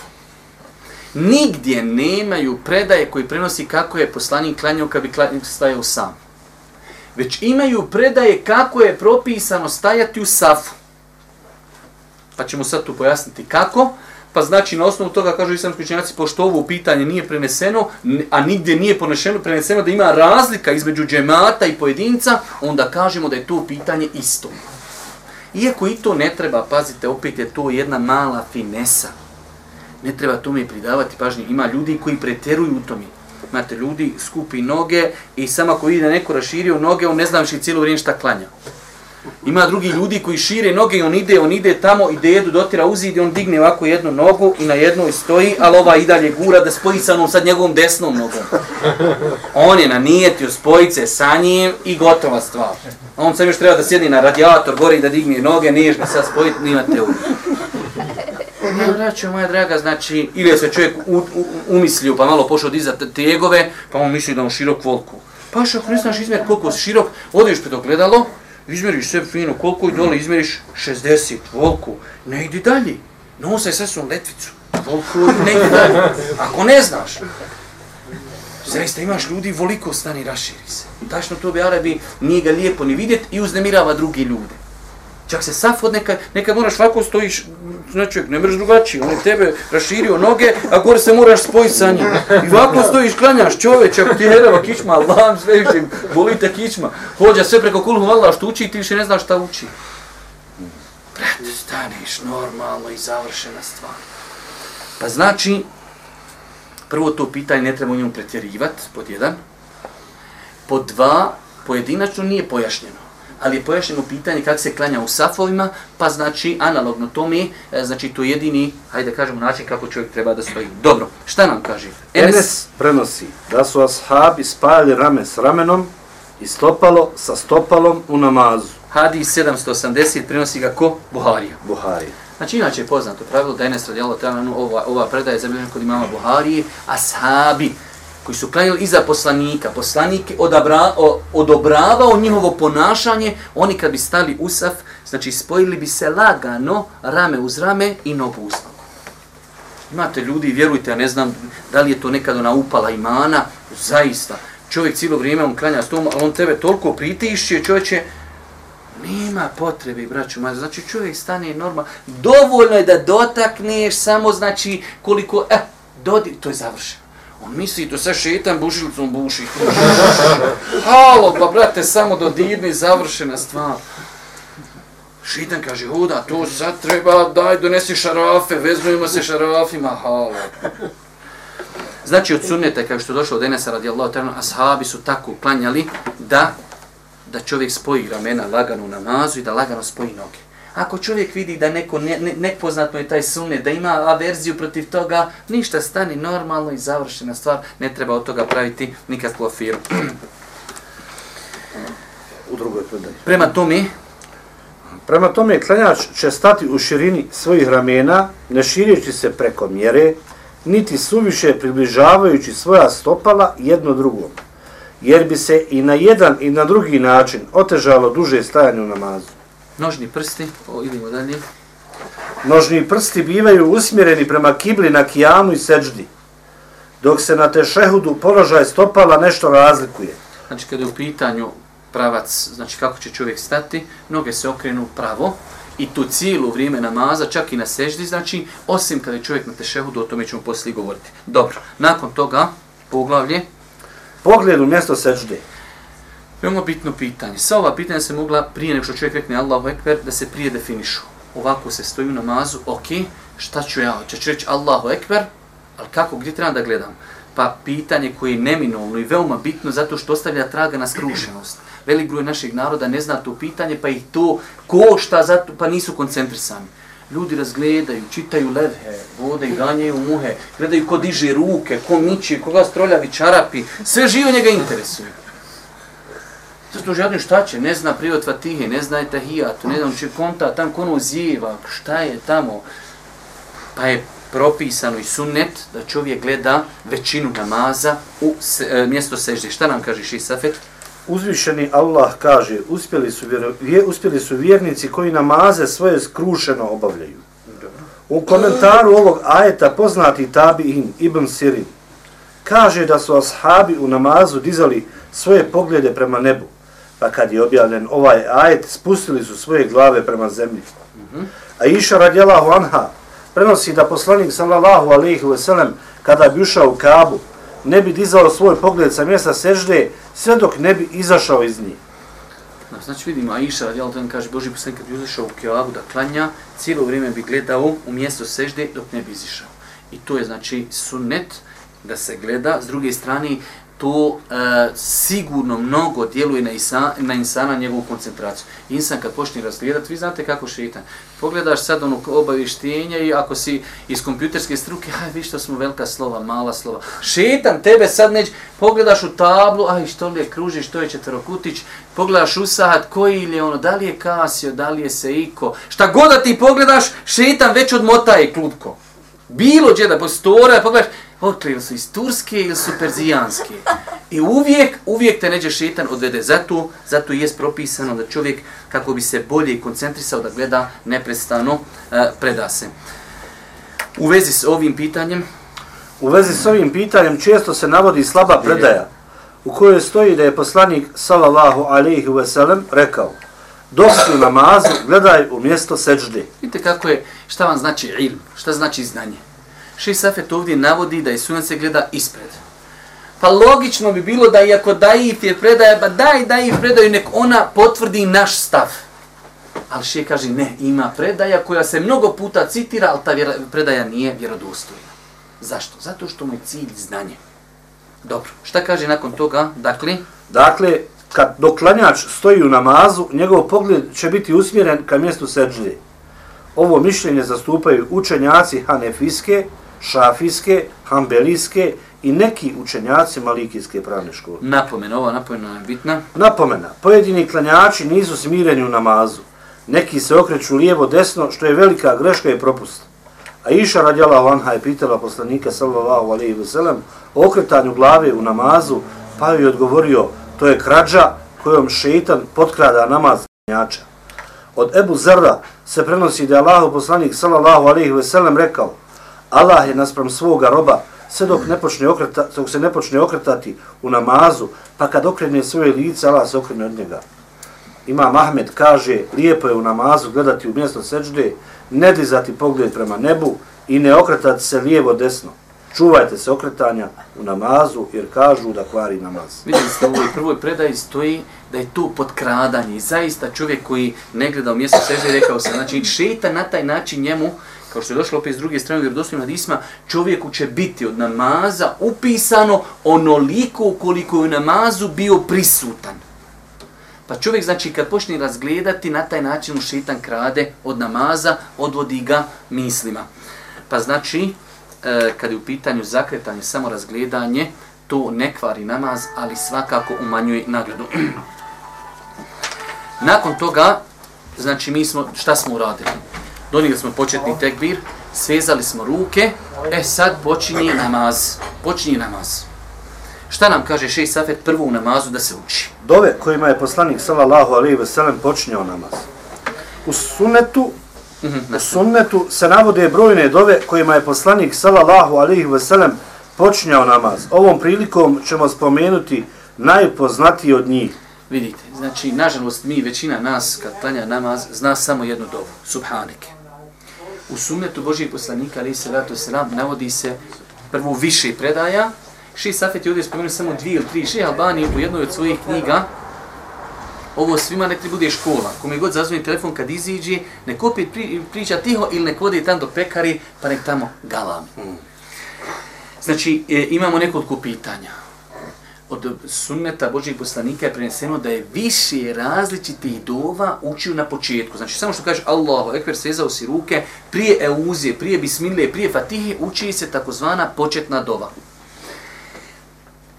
nigdje nemaju predaje koji prenosi kako je poslanik klanjao kad bi stajao sam. Već imaju predaje kako je propisano stajati u safu. Pa ćemo sad tu pojasniti kako. Pa znači na osnovu toga kažu islamski učenjaci, pošto ovo pitanje nije preneseno, a nigdje nije ponešeno, preneseno da ima razlika između džemata i pojedinca, onda kažemo da je to pitanje isto. Iako i to ne treba, pazite, opet je to jedna mala finesa ne treba tome pridavati pažnje. Ima ljudi koji preteruju u tome. Imate ljudi skupi noge i samo ako vidi da neko raširio noge, on ne zna više cijelo vrijeme šta klanja. Ima drugi ljudi koji šire noge i on ide, on ide tamo, ide jedu, dotira uzid i on digne ovako jednu nogu i na jednoj stoji, ali ova i dalje gura da spoji sa onom sad njegovom desnom nogom. On je na nijetio spojice sa njim i gotova stvar. On sam još treba da sjedni na radijator gore i da digne noge, niješ ga sad spojiti, nima te Ja, braćo moja draga, znači, ili je se čovjek u, u, umislio, pa malo pošao dizati tegove, pa on misli da on širok volku. Pa što ako ne znaš izmjer koliko si širok, odiš pred ogledalo, izmjeriš sve fino koliko i dole izmjeriš 60 volku. Ne idi dalje, nosaj sve svom letvicu, volku ne idi dalje. Ako ne znaš, zaista imaš ljudi, voliko stani, raširi se. Tačno to bi Arabi nije ga lijepo ni vidjet i uznemirava drugi ljude. Čak se saf od neka, neka moraš ovako stojiš, znači ne mreš drugačije, on je tebe raširio noge, a gore se moraš spojiti sa njim. I ovako stojiš, klanjaš čoveč, ako ti je herava kičma, Allah sve više, boli te kičma. Hođa sve preko kulhu Allah što uči, ti više ne znaš šta uči. Brate, staniš normalno i završena stvar. Pa znači, prvo to pitanje ne treba u njemu pretjerivati, pod jedan. Pod dva, pojedinačno nije pojašnjeno ali je pojašnjeno pitanje kako se klanja u safovima, pa znači analogno tome, e, znači to je jedini, hajde kažemo, način kako čovjek treba da stoji. Dobro, šta nam kaže? Enes, Enes prenosi da su ashabi spajali rame s ramenom i stopalo sa stopalom u namazu. Hadis 780 prenosi ga ko? Buharija. Buharija. Znači, inače je poznato pravilo da Enes radijalo ova, ova predaje za kod imama Buharije, ashabi, koji su klanjali iza poslanika, poslanik odabra, o, odobravao njihovo ponašanje, oni kad bi stali u saf, znači spojili bi se lagano rame uz rame i nogu uz nogu. Imate ljudi, vjerujte, ja ne znam da li je to nekad ona upala imana, zaista, čovjek cijelo vrijeme on klanja s tom, ali on tebe toliko pritišće, čovječe, nema potrebe, braću, ma, znači čovjek stane normalno, dovoljno je da dotakneš samo, znači, koliko, eh, dodi, to je završeno. On misli, to sve šetan bušilicom buši. Halo, pa brate, samo do završena stvar. Šitan kaže, huda, to sad treba, daj, donesi šarafe, vezujemo se šarafima, halo. Znači, od sunnete, kao što je došlo od Enesa radijallahu ta'ala, ashabi su tako klanjali da da čovjek spoji ramena lagano u namazu i da lagano spoji noge. Ako čovjek vidi da neko ne, ne, nepoznatno je taj sunnet, da ima averziju protiv toga, ništa stani normalno i završena stvar, ne treba od toga praviti nikakvu afiru. U drugoj predaji. Prema tome, Prema tome, klanjač će stati u širini svojih ramena, ne širijeći se preko mjere, niti suviše približavajući svoja stopala jedno drugom, jer bi se i na jedan i na drugi način otežalo duže stajanje u namazu. Nožni prsti, o, idemo dalje. Nožni prsti bivaju usmjereni prema kibli na kijamu i seđdi, dok se na tešehudu položaj stopala nešto razlikuje. Znači, kada je u pitanju pravac, znači kako će čovjek stati, noge se okrenu pravo i tu cijelo vrijeme namaza, čak i na seždi, znači, osim kada je čovjek na tešehudu, o tome ćemo poslije govoriti. Dobro, nakon toga, poglavlje, Pogled u mjesto seđde veoma bitno pitanje. Sva ova pitanja se mogla prije nego što čovjek rekne Allahu Ekber, da se prije definišu. Ovako se stoji u namazu, ok, šta ću ja, ću reći Allahu Ekber, ali kako, gdje trebam da gledam? Pa pitanje koje je neminovno i veoma bitno zato što ostavlja traga na skrušenost. Velik broj našeg naroda ne zna to pitanje, pa ih to košta, zato, pa nisu koncentrisani. Ljudi razgledaju, čitaju levhe, vode i ganjaju muhe, gledaju ko diže ruke, ko miči, koga stroljavi čarapi, sve živo njega interesuje. Zato želim šta će, ne zna privat Fatihe, ne zna etahijatu, ne znam će konta, tam kono zjeva, šta je tamo. Pa je propisano i sunnet da čovjek gleda većinu namaza u se, e, mjesto sežde. Šta nam kaže Šisafet? Uzvišeni Allah kaže, uspjeli su, vjer, uspjeli su vjernici koji namaze svoje skrušeno obavljaju. U komentaru ovog ajeta poznati tabiin Ibn Sirin kaže da su ashabi u namazu dizali svoje poglede prema nebu, pa kad je objavljen ovaj ajet, spustili su svoje glave prema zemlji. A Iša radijalahu anha prenosi da poslanik sallallahu alaihi ve sellem kada bi ušao u Kabu, ne bi dizao svoj pogled sa mjesta sežde sve dok ne bi izašao iz njih. Znači vidimo, Aisha radijallahu ta'ala kaže Boži poslanik kad bi izašao u Kjavu da klanja, cijelo vrijeme bi gledao u mjesto sežde dok ne bi izišao. I to je znači sunnet da se gleda. S druge strane, to e, sigurno mnogo djeluje na, isa, na insana njegovu koncentraciju. Insan kad počne razgledat, vi znate kako šetan. Pogledaš sad ono obavištenje i ako si iz kompjuterske struke, aj vi što smo velika slova, mala slova. Šetan tebe sad neće, pogledaš u tablu, aj što li je kruži, što je četvrokutić, pogledaš u sahat, koji ili je ono, da li je Kasio, da li je Seiko, šta god da ti pogledaš, šetan već odmotaje klutko. Bilo gdje da postora, pogledaš, Otkli, ili su iz Turske ili su Perzijanske. I uvijek, uvijek te neđe šetan odvede. Zato, zato je propisano da čovjek, kako bi se bolje koncentrisao da gleda neprestano, uh, preda se. U vezi s ovim pitanjem, U vezi s ovim pitanjem često se navodi slaba predaja u kojoj stoji da je poslanik sallallahu alaihi ve sellem rekao dok si u namazu gledaj u mjesto seđde. vidite kako je, šta vam znači ilm, šta znači znanje. Ši Safet ovdje navodi da je sunan se gleda ispred. Pa logično bi bilo da iako daif je predaja, pa daj daif predaju, nek ona potvrdi naš stav. Ali še kaže ne, ima predaja koja se mnogo puta citira, ali ta vjera, predaja nije vjerodostojna. Zašto? Zato što mu je cilj znanje. Dobro, šta kaže nakon toga? Dakle, Dakle, kad doklanjač stoji u namazu, njegov pogled će biti usmjeren ka mjestu seđde. Ovo mišljenje zastupaju učenjaci Hanefiske, Šafijske, Hanbelijske i neki učenjaci Malikijske pravne škole. napomena, ova napomena je bitna. Napomena, pojedini klanjači nisu smireni u namazu. Neki se okreću lijevo desno, što je velika greška i propust. A Iša radijalahu anha je pitala poslanika sallallahu alaihi wa sallam o okretanju glave u namazu, pa joj je odgovorio, to je krađa kojom šeitan potkrada namaz klanjača. Od Ebu Zerra se prenosi da je Allah poslanik sallallahu alaihi wa sallam rekao, Allah je naspram svoga roba sve dok, ne počne okreta, dok se ne počne okretati u namazu, pa kad okrene svoje lice, Allah se okrene od njega. Imam Ahmed kaže, lijepo je u namazu gledati u mjesto seđde, ne dizati pogled prema nebu i ne okretati se lijevo desno. Čuvajte se okretanja u namazu jer kažu da kvari namaz. Vidjeli ste u ovoj prvoj predaji stoji da je to potkradanje. I zaista čovjek koji ne gleda u mjesto seže rekao se, znači šeta na taj način njemu, kao što je došlo opet s druge strane vjerodostojnog hadisma, čovjeku će biti od namaza upisano onoliko koliko je u namazu bio prisutan. Pa čovjek, znači, kad počne razgledati, na taj način mu šetan krade od namaza, odvodi ga mislima. Pa znači, e, kad je u pitanju zakretanje, samo razgledanje, to ne kvari namaz, ali svakako umanjuje nagradu. Nakon toga, znači mi smo, šta smo uradili? Donijeli smo početni tekbir, svezali smo ruke, e sad počinje namaz. Počinje namaz. Šta nam kaže šeji Safet prvo u namazu da se uči? Dove kojima je poslanik sallallahu alejhi ve sellem počinjao namaz. U sunnetu Mhm, u sunnetu se navode brojne dove kojima je poslanik sallallahu alejhi ve sellem počinjao namaz. Ovom prilikom ćemo spomenuti najpoznatiji od njih. Vidite, znači, nažalost, mi, većina nas, kad klanja namaz, zna samo jednu dovu, subhanike. U sunnetu Božijeg poslanika, ali se ratu selam, navodi se prvo više predaja. Ši Safet je ovdje spomenuo samo dvije ili tri. Ši Albani u jednoj od svojih knjiga, ovo svima nek ti bude škola. Kome god zazvoni telefon kad iziđe, nek opet pri, priča tiho ili nek ode tam do pekari, pa nek tamo galam. Znači, e, imamo nekoliko pitanja od sunneta Božih poslanika je preneseno da je više različitih dova učio na početku. Znači, samo što kaže Allahu ekber, svezao si ruke, prije euzije, prije bismile, prije fatihe, uči se takozvana početna dova.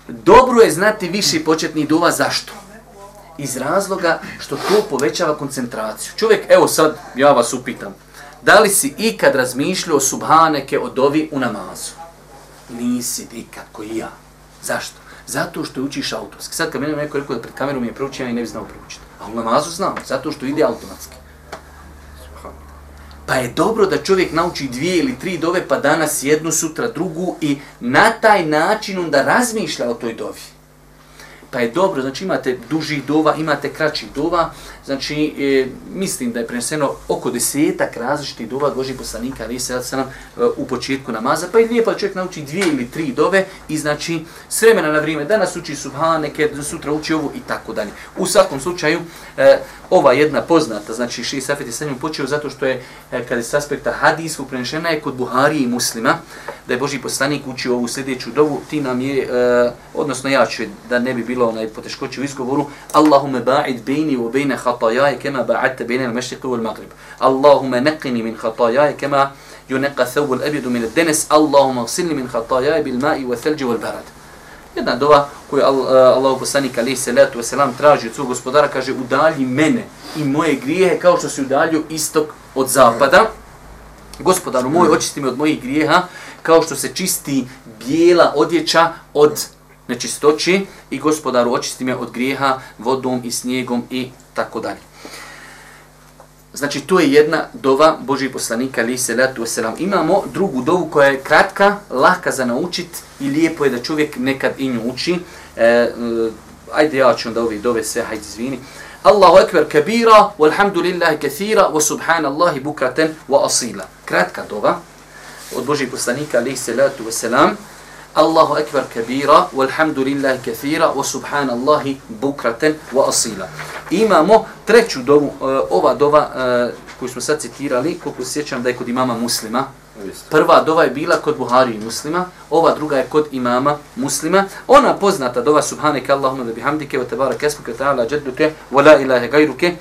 Dobro je znati više početnih dova, zašto? Iz razloga što to povećava koncentraciju. Čovjek, evo sad, ja vas upitam, da li si ikad razmišljao o subhaneke, o dovi u namazu? Nisi nikad, koji ja. Zašto? Zato što učiš autorski. Sad kad mene neko rekao da pred kamerom je proučio, ja i ne bi znao proučiti. A u namazu znam, zato što ide automatski. Pa je dobro da čovjek nauči dvije ili tri dove, pa danas jednu, sutra drugu i na taj način onda razmišlja o toj dovi. Pa je dobro, znači imate dužih dova, imate kraćih dova, znači e, mislim da je preneseno oko desetak različitih dova Božih poslanika, ali se sam e, u početku namaza, pa je lijepo da čovjek nauči dvije ili tri dove i znači s vremena na vrijeme, danas uči subhaneke, sutra uči ovu i tako dalje. U svakom slučaju, e, ova jedna poznata, znači Ši Safet je sa njom počeo zato što je, e, kada je s aspekta hadijskog prenešena je kod Buhari i muslima, da je Boži poslanik učio ovu sljedeću dovu, ti nam je, e, odnosno ja ću da ne bi bilo onaj poteškoće u izgovoru, Allahume ba'id bejni u bejne خطاياي كما بعدت بين المشرق والمغرب اللهم نقني من خطاياي كما ينقى الثوب thawbu من الدنس اللهم اغسلني من خطاياي بالماء والثلج والبرد. Jedna dova koju eh, Allah poslanik alaihi salatu wasalam traži od svog gospodara, kaže udalji mene i moje grijehe kao što se udalju istok od zapada. Gospodaru moj, očisti me od mojih grijeha kao što se čisti bijela odjeća od nečistoći i gospodaru očisti me od grijeha vodom i snijegom i tako dalje. Znači, to je jedna dova Božih poslanika, ali se letu selam. Imamo drugu dovu koja je kratka, lahka za naučit i lijepo je da čovjek nekad i nju uči. E, e, ajde, ja ću onda ove dove sve, hajde izvini. Allahu ekber kabira, walhamdulillahi kathira, wa subhanallahi bukraten wa asila. Kratka dova od Božih poslanika, ali se letu selam. Allahu ekber kabira, walhamdulillahi kathira, wa subhanallahi bukraten wa asila. Imamo treću dovu, uh, ova dova uh, koju smo sad citirali, koliko se sjećam da je kod imama muslima. Prva dova je bila kod Buhari i muslima, ova druga je kod imama muslima. Ona poznata dova subhaneke Allahumma da bihamdike wa tabarak esmuke ta'ala jadduke wa la ilahe gajruke,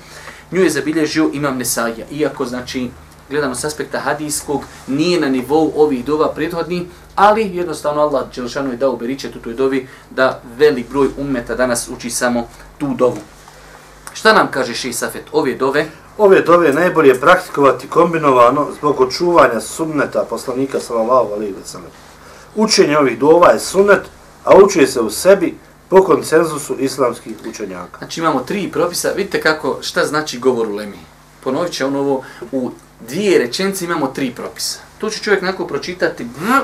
nju je zabilježio imam Nesaija. Iako znači gledamo s aspekta hadijskog, nije na nivou ovih dova prethodni, ali jednostavno Allah Đelšanu je dao beričet u toj dovi da velik broj ummeta danas uči samo tu dovu. Šta nam kaže Šeji Safet? Ove dove, Ove dove najbolje praktikovati kombinovano zbog očuvanja sunneta poslanika sallallahu alejhi ve sellem. Učenje ovih dova je sunnet, a učuje se u sebi po konsenzusu islamskih učenjaka. znači imamo tri propisa, vidite kako, šta znači govor u Lemi. Ponovit će on ovo, u dvije rečence imamo tri propisa. Tu će čovjek nakon pročitati, brr,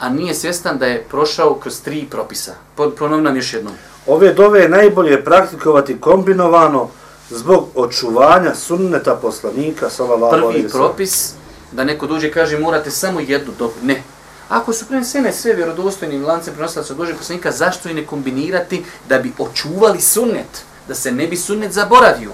a nije svjestan da je prošao kroz tri propisa. Po- Ponovim nam još jednom. Ove dove je najbolje praktikovati kombinovano zbog očuvanja sunneta poslanika sallallahu alejhi Prvi ve propis, da neko dođe i kaže morate samo jednu dobu. Ne. Ako su prenesene sve vjerodostojnim lancem prenosilaca Božeg poslanika, zašto i ne kombinirati da bi očuvali sunnet, da se ne bi sunnet zaboravio?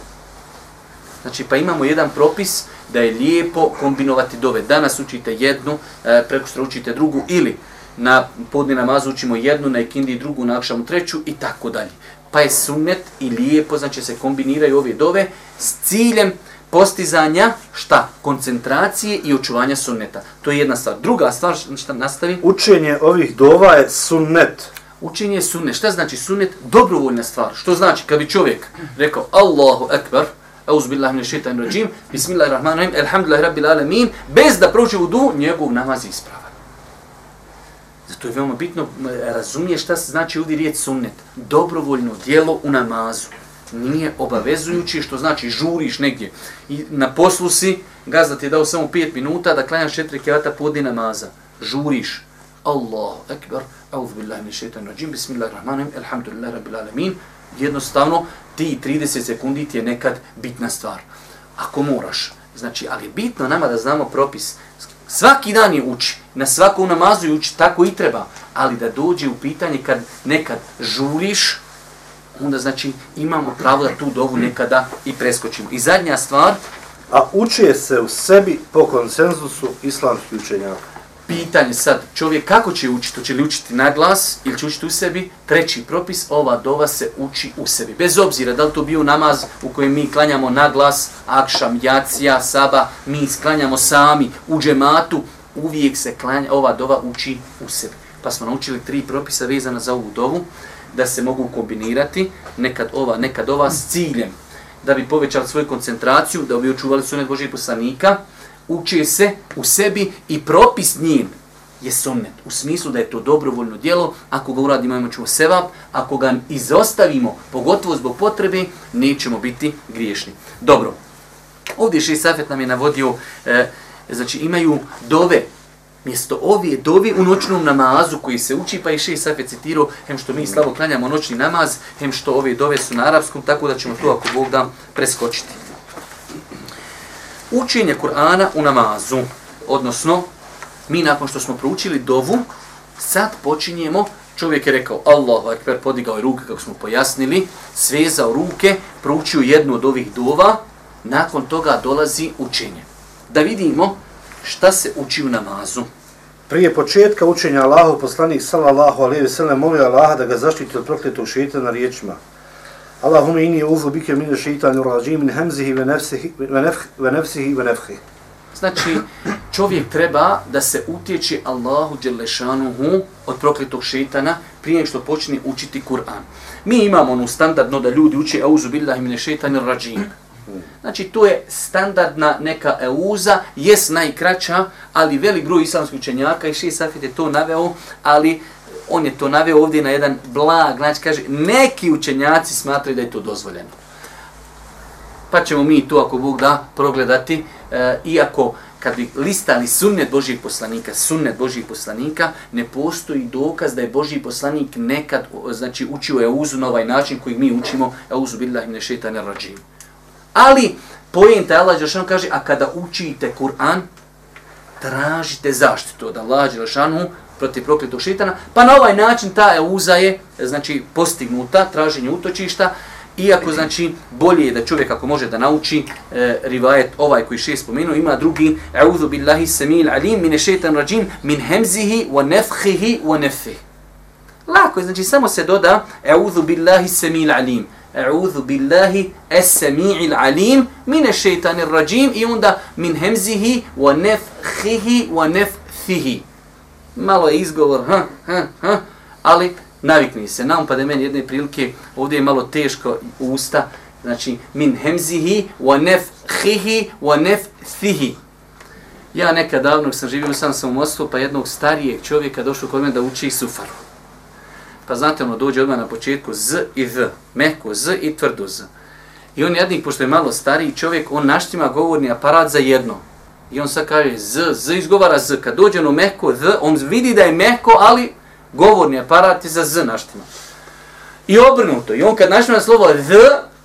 Znači, pa imamo jedan propis da je lijepo kombinovati dove. Danas učite jednu, e, preko učite drugu ili na podne namazu učimo jednu, na ikindi drugu, na akšamu treću i tako dalje. Pa je sunnet i lijepo, znači se kombiniraju ove dove s ciljem postizanja šta? Koncentracije i očuvanja sunneta. To je jedna stvar. Druga stvar, šta nastavi? Učenje ovih dova je sunnet. Učenje sunnet. Šta znači sunnet? Dobrovoljna stvar. Što znači kad bi čovjek rekao Allahu Ekber, Auzubillah min shaitanir rajim. Bismillahirrahmanirrahim. Alhamdulillahi rabbil alamin. Bez da prođe vudu, njegov namaz je ispravan. Zato je veoma bitno razumije šta se znači ovdje riječ sunnet. Dobrovoljno dijelo u namazu. Nije obavezujući, što znači žuriš negdje. I na poslu si, gazda ti je dao samo 5 minuta da klanjaš četiri kevata podne namaza. Žuriš. Allahu akbar. Auz billahi min shaitanir rajim. Bismillahirrahmanirrahim. elhamdulillahi rabbil alamin. Jednostavno, ti 30 sekundi ti je nekad bitna stvar. Ako moraš, znači, ali bitno nama da znamo propis. Svaki dan je uči, na svaku namazu je uči, tako i treba. Ali da dođe u pitanje kad nekad žuriš, onda znači imamo pravo da tu dovu nekada i preskočimo. I zadnja stvar. A uči se u sebi po konsenzusu islamskih učenjaka pitanje sad, čovjek kako će učiti, će li učiti na glas ili će učiti u sebi, treći propis, ova dova se uči u sebi. Bez obzira da li to bio namaz u kojem mi klanjamo na glas, akšam, jacija, saba, mi sklanjamo sami u džematu, uvijek se klanja, ova dova uči u sebi. Pa smo naučili tri propisa vezana za ovu dovu, da se mogu kombinirati, nekad ova, nekad ova s ciljem, da bi povećali svoju koncentraciju, da bi očuvali sunet Božih poslanika, uče se u sebi i propis njim je sunnet. U smislu da je to dobrovoljno djelo, ako ga uradimo imat ćemo sevap, ako ga izostavimo, pogotovo zbog potrebe, nećemo biti griješni. Dobro, ovdje šest safet nam je navodio, e, znači imaju dove, mjesto ovije dove u noćnom namazu koji se uči, pa i šest safet citirao, hem što mi slavo klanjamo noćni namaz, hem što ove dove su na arapskom, tako da ćemo to ako Bog da preskočiti učenje Kur'ana u namazu. Odnosno, mi nakon što smo proučili dovu, sad počinjemo, čovjek je rekao Allahu Akbar, podigao je ruke kako smo pojasnili, svezao ruke, proučio jednu od ovih dova, nakon toga dolazi učenje. Da vidimo šta se uči u namazu. Prije početka učenja Allahu poslanik sallallahu alejhi ve sellem molio Allaha da ga zaštiti od prokletog šejtana riječima: Allahumma inni uzu bike min šeitanu rajim min hamzihi ve nefsihi ve nefsihi ve nefhi. Znači, čovjek treba da se utječe Allahu Đelešanuhu od prokletog šeitana prije što počne učiti Kur'an. Mi imamo ono standardno da ljudi uče auzu billahi min šeitanu rajim. Znači, to je standardna neka euza, jes najkraća, ali velik broj islamskih učenjaka i šest safet je to naveo, ali on je to naveo ovdje na jedan blag, znači kaže, neki učenjaci smatraju da je to dozvoljeno. Pa ćemo mi to, ako Bog da, progledati, e, iako kad bi listali sunnet Božih poslanika, sunnet Božih poslanika, ne postoji dokaz da je Božji poslanik nekad, znači, učio Euzu na ovaj način koji mi učimo, Euzu billahi ne šeitane rađim. Ali, pojenta Allah Đelšanu kaže, a kada učite Kur'an, tražite zaštitu od Allah Đelšanu, protiv prokletog šitana, pa na ovaj način ta euza je znači, postignuta, traženje utočišta, iako znači bolje je da čovjek ako može da nauči e, rivajet ovaj koji šest spomenuo, ima drugi A'udhu billahi samil alim mine šetan rađim min hemzihi wa nefhihi wa nefih. Lako je, znači samo se doda A'udhu billahi samil alim. A'udhu billahi as-sami'il alim mine ash-shaytanir i onda min hemzihi wa nefhihi wa nefhihi malo je izgovor, ha, ha, ha, ali navikni se. Nam pa da meni jedne prilike, ovdje je malo teško usta, znači min hemzihi wa nefhihi wa nefhihi. Ja nekad davno sam živio sam sam u Moskvu, pa jednog starijeg čovjeka došao kod mene da uči sufaru. Pa znate, ono dođe odmah na početku z i v, mehko z i tvrdo z. I on jednik, pošto je malo stariji čovjek, on naštima govorni aparat za jedno. I on sad kaže z, z izgovara z. Kad dođe ono mehko z, on vidi da je mehko, ali govorni aparat je za z naštima. I obrnuto. I on kad naštima slovo z,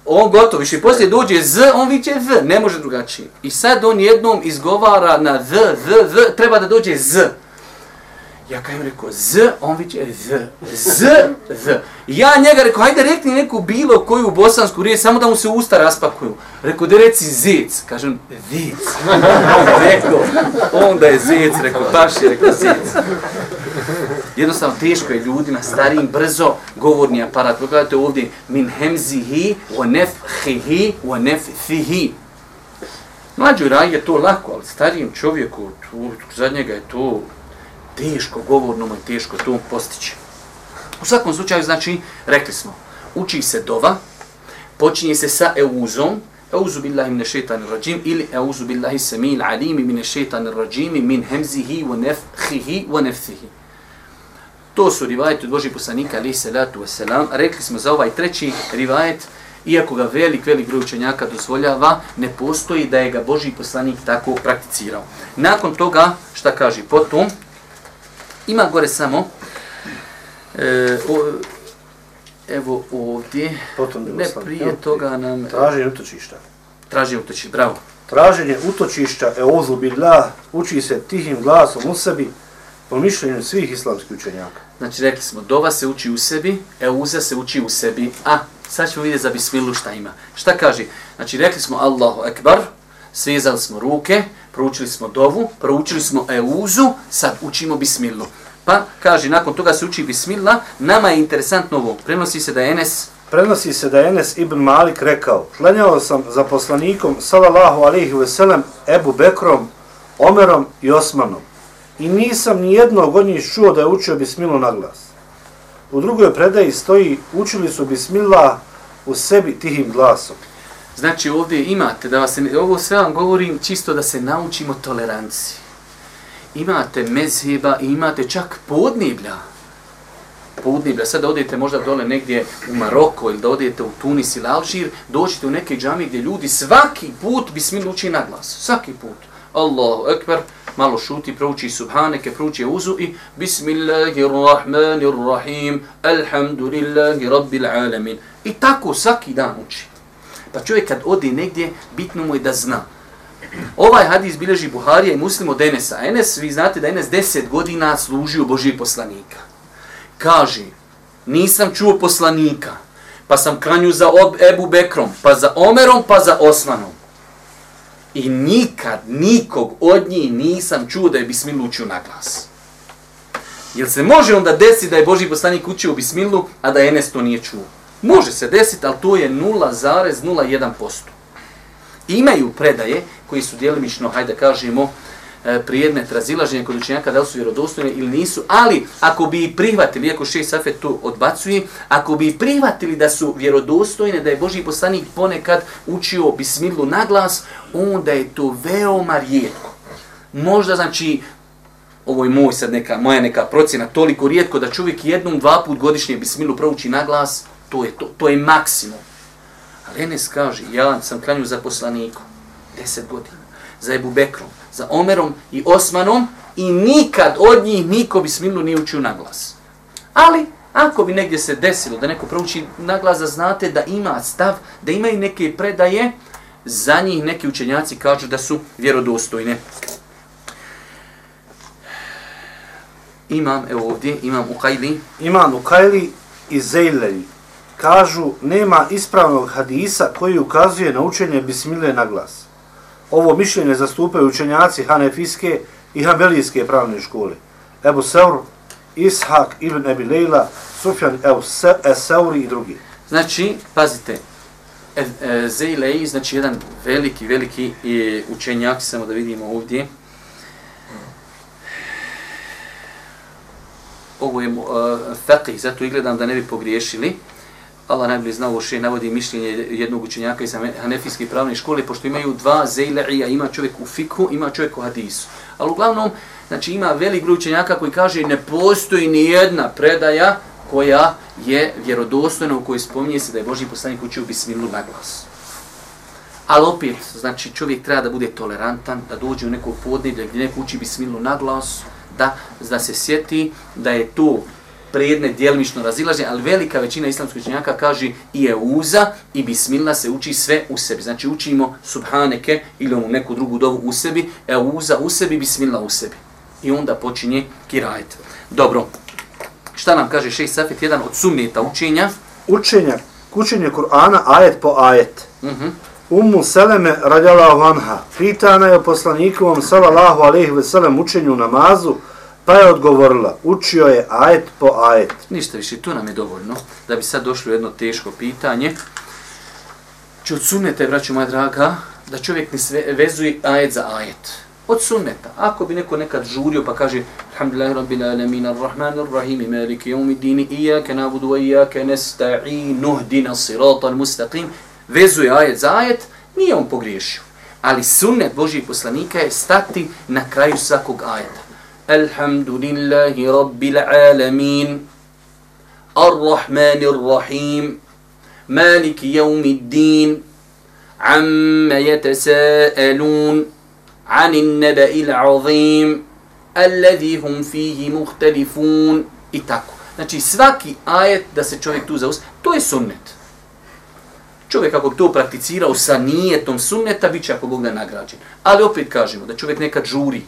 on gotovo I Poslije dođe z, on viće z. Ne može drugačije. I sad on jednom izgovara na z, z, z, treba da dođe z. Ja kažem rekao z, on viće z, z, z. Ja njega rekao, hajde rekni neku bilo koju bosansku riječ, samo da mu se usta raspakuju. Rekao, da reci zec. Kažem, Zec. rekao, onda je zec, rekao, baš je, rekao, zec. Jednostavno, teško je ljudima, starijim, brzo, govorni aparat. Pogledajte ovdje, min hemzihi, wa nefhihi, wa fihi. Mlađoj raj je to lako, ali starijem čovjeku, tu, za njega je to teško, govorno mu je teško to postići. U svakom slučaju, znači, rekli smo, uči se dova, počinje se sa euzom, euzu billahi mine šeitanir rađim, ili euzu billahi samil alimi mine šeitanir rađimi min hemzihi wa nefhihi wa nefthihi. To su rivajete od Božih poslanika, ali salatu wasalam. Rekli smo za ovaj treći rivajet, iako ga velik, velik broj učenjaka dozvoljava, ne postoji da je ga Boži poslanik tako prakticirao. Nakon toga, šta kaže potom, ima gore samo, e, o, evo ovdje, Potom ne prije toga nam... Traženje utočišta. Traži utoči, bravo. Traženje utočišta, euzu billah, uči se tihim glasom u sebi, po mišljenju svih islamskih učenjaka. Znači, rekli smo, dova se uči u sebi, euza se uči u sebi, a sad ćemo vidjeti za bismilu šta ima. Šta kaže? Znači, rekli smo Allahu Ekbar, svezali smo ruke, proučili smo dovu, proučili smo euzu, sad učimo bismilu. Pa, kaže, nakon toga se uči bismillah, nama je interesantno ovo, prenosi se da je Enes, Prenosi se da je Enes ibn Malik rekao, klanjao sam za poslanikom, sallallahu alaihi ve sellem, Ebu Bekrom, Omerom i Osmanom. I nisam ni jednog od njih čuo da je učio bismilu na glas. U drugoj predaji stoji, učili su Bismillah u sebi tihim glasom. Znači ovdje imate, da vas se, ovo sve vam govorim čisto da se naučimo toleranciji. Imate mezheba i imate čak podneblja. Podneblja. Sad da odete možda dole negdje u Maroko ili da odete u Tunis ili Alžir, dođete u neke džamije gdje ljudi svaki put bismilu uči na glas. Svaki put. Allahu ekber, malo šuti, prouči subhaneke, prouči uzu i Bismillahirrahmanirrahim, alhamdulillahi rabbil alamin. I tako svaki dan uči. Pa čovjek kad ode negdje, bitno mu je da zna. Ovaj hadis bilježi Buharija i muslim od Enesa. Enes, vi znate da Enes 10 godina služio Božijeg poslanika. Kaže, nisam čuo poslanika, pa sam kranju za Ob Ebu Bekrom, pa za Omerom, pa za Osmanom. I nikad, nikog od njih nisam čuo da je Bismilu učio na glas. Jel se može onda desiti da je Boži poslanik učio Bismilu, a da Enes to nije čuo? Može se desiti, ali to je 0,01%. Imaju predaje koji su djelimično, hajde kažemo, prijedne prijedmet razilaženja kod učenjaka da li su vjerodostojne ili nisu, ali ako bi i prihvatili, iako šest safet to odbacuje, ako bi prihvatili da su vjerodostojne, da je Boži poslanik ponekad učio bismilu na glas, onda je to veoma rijetko. Možda znači, ovo je moj sad neka, moja neka procjena, toliko rijetko da čovjek jednom, dva put godišnje bismilu prouči na glas, to je, to, to je maksimum. Ali Enes kaže, ja sam klanju za poslanikom, deset godina, za Ebu Bekrom, za Omerom i Osmanom i nikad od njih niko bismilu nije učio na glas. Ali, ako bi negdje se desilo da neko prouči na glas, da znate da ima stav, da imaju neke predaje, za njih neki učenjaci kažu da su vjerodostojne. Imam, evo ovdje, imam u Kajli. Imam u Kajli i Zejleli. Kažu, nema ispravnog hadisa koji ukazuje na učenje bismile na glas. Ovo mišljenje zastupaju učenjaci Hanefijske i Hanbelijske pravne škole. Ebu Seur, Ishak ibn Ebi Lejla, Sufjan Eseuri i drugi. Znači, pazite, e, e, Zeilej, znači jedan veliki, veliki e, učenjak, samo da vidimo ovdje. Ovo je e, uh, faqih, zato i gledam da ne bi pogriješili. Allah najbolje zna ovo še navodi mišljenje jednog učenjaka iz Hanefijske pravne škole, pošto imaju dva zejle'ija, ima čovjek u fikhu, ima čovjek u hadisu. Ali uglavnom, znači ima velik broj učenjaka koji kaže ne postoji ni jedna predaja koja je vjerodostojna u kojoj spominje se da je Boži poslanik učio bismilu na glas. Ali opet, znači čovjek treba da bude tolerantan, da dođe u neko podneblja gdje neko uči bismilu na glas, da, da se sjeti da je to predmet djelimično razilaženje, ali velika većina islamskih učenjaka kaže i je uza i bismillah se uči sve u sebi. Znači učimo subhaneke ili onu neku drugu dovu u sebi, e uza u sebi, bismillah u sebi. I onda počinje kirajet. Dobro. Šta nam kaže šeji Safet, jedan od sunneta učenja? Učenja, učenje Kur'ana ajet po ajet. Uh -huh. Ummu Seleme radijalahu anha, pitana je o poslanikovom sallallahu alaihi ve sellem učenju namazu, pa je odgovorila, učio je ajet po ajet. Ništa više, to nam je dovoljno, da bi sad došlo jedno teško pitanje. Če od sunneta, braću moja draga, da čovjek ne sve, vezuje ajet za ajet. Od sunneta. Ako bi neko nekad žurio pa kaže Alhamdulillahi rabbil alamin ar-rahman ar-rahim maliki yawmi dini, iyyaka na'budu wa iyyaka nasta'in ihdina siratal mustaqim vezuje ajet za ajet, nije on pogriješio. Ali sunnet Božijeg poslanika je stati na kraju svakog ajeta. Alhamdulillahi rabbil alamin ar-rahman ar-rahim maliki yawmi din amma yatasaalun عن النبأ العظيم الذي هم فيه مختلفون i tako. Znači svaki ajet da se čovjek tu zaus, to je sunnet. Čovjek ako to prakticirao sa nijetom sunneta, bit će ako Bog da nagrađen. Ali opet kažemo da čovjek nekad žuri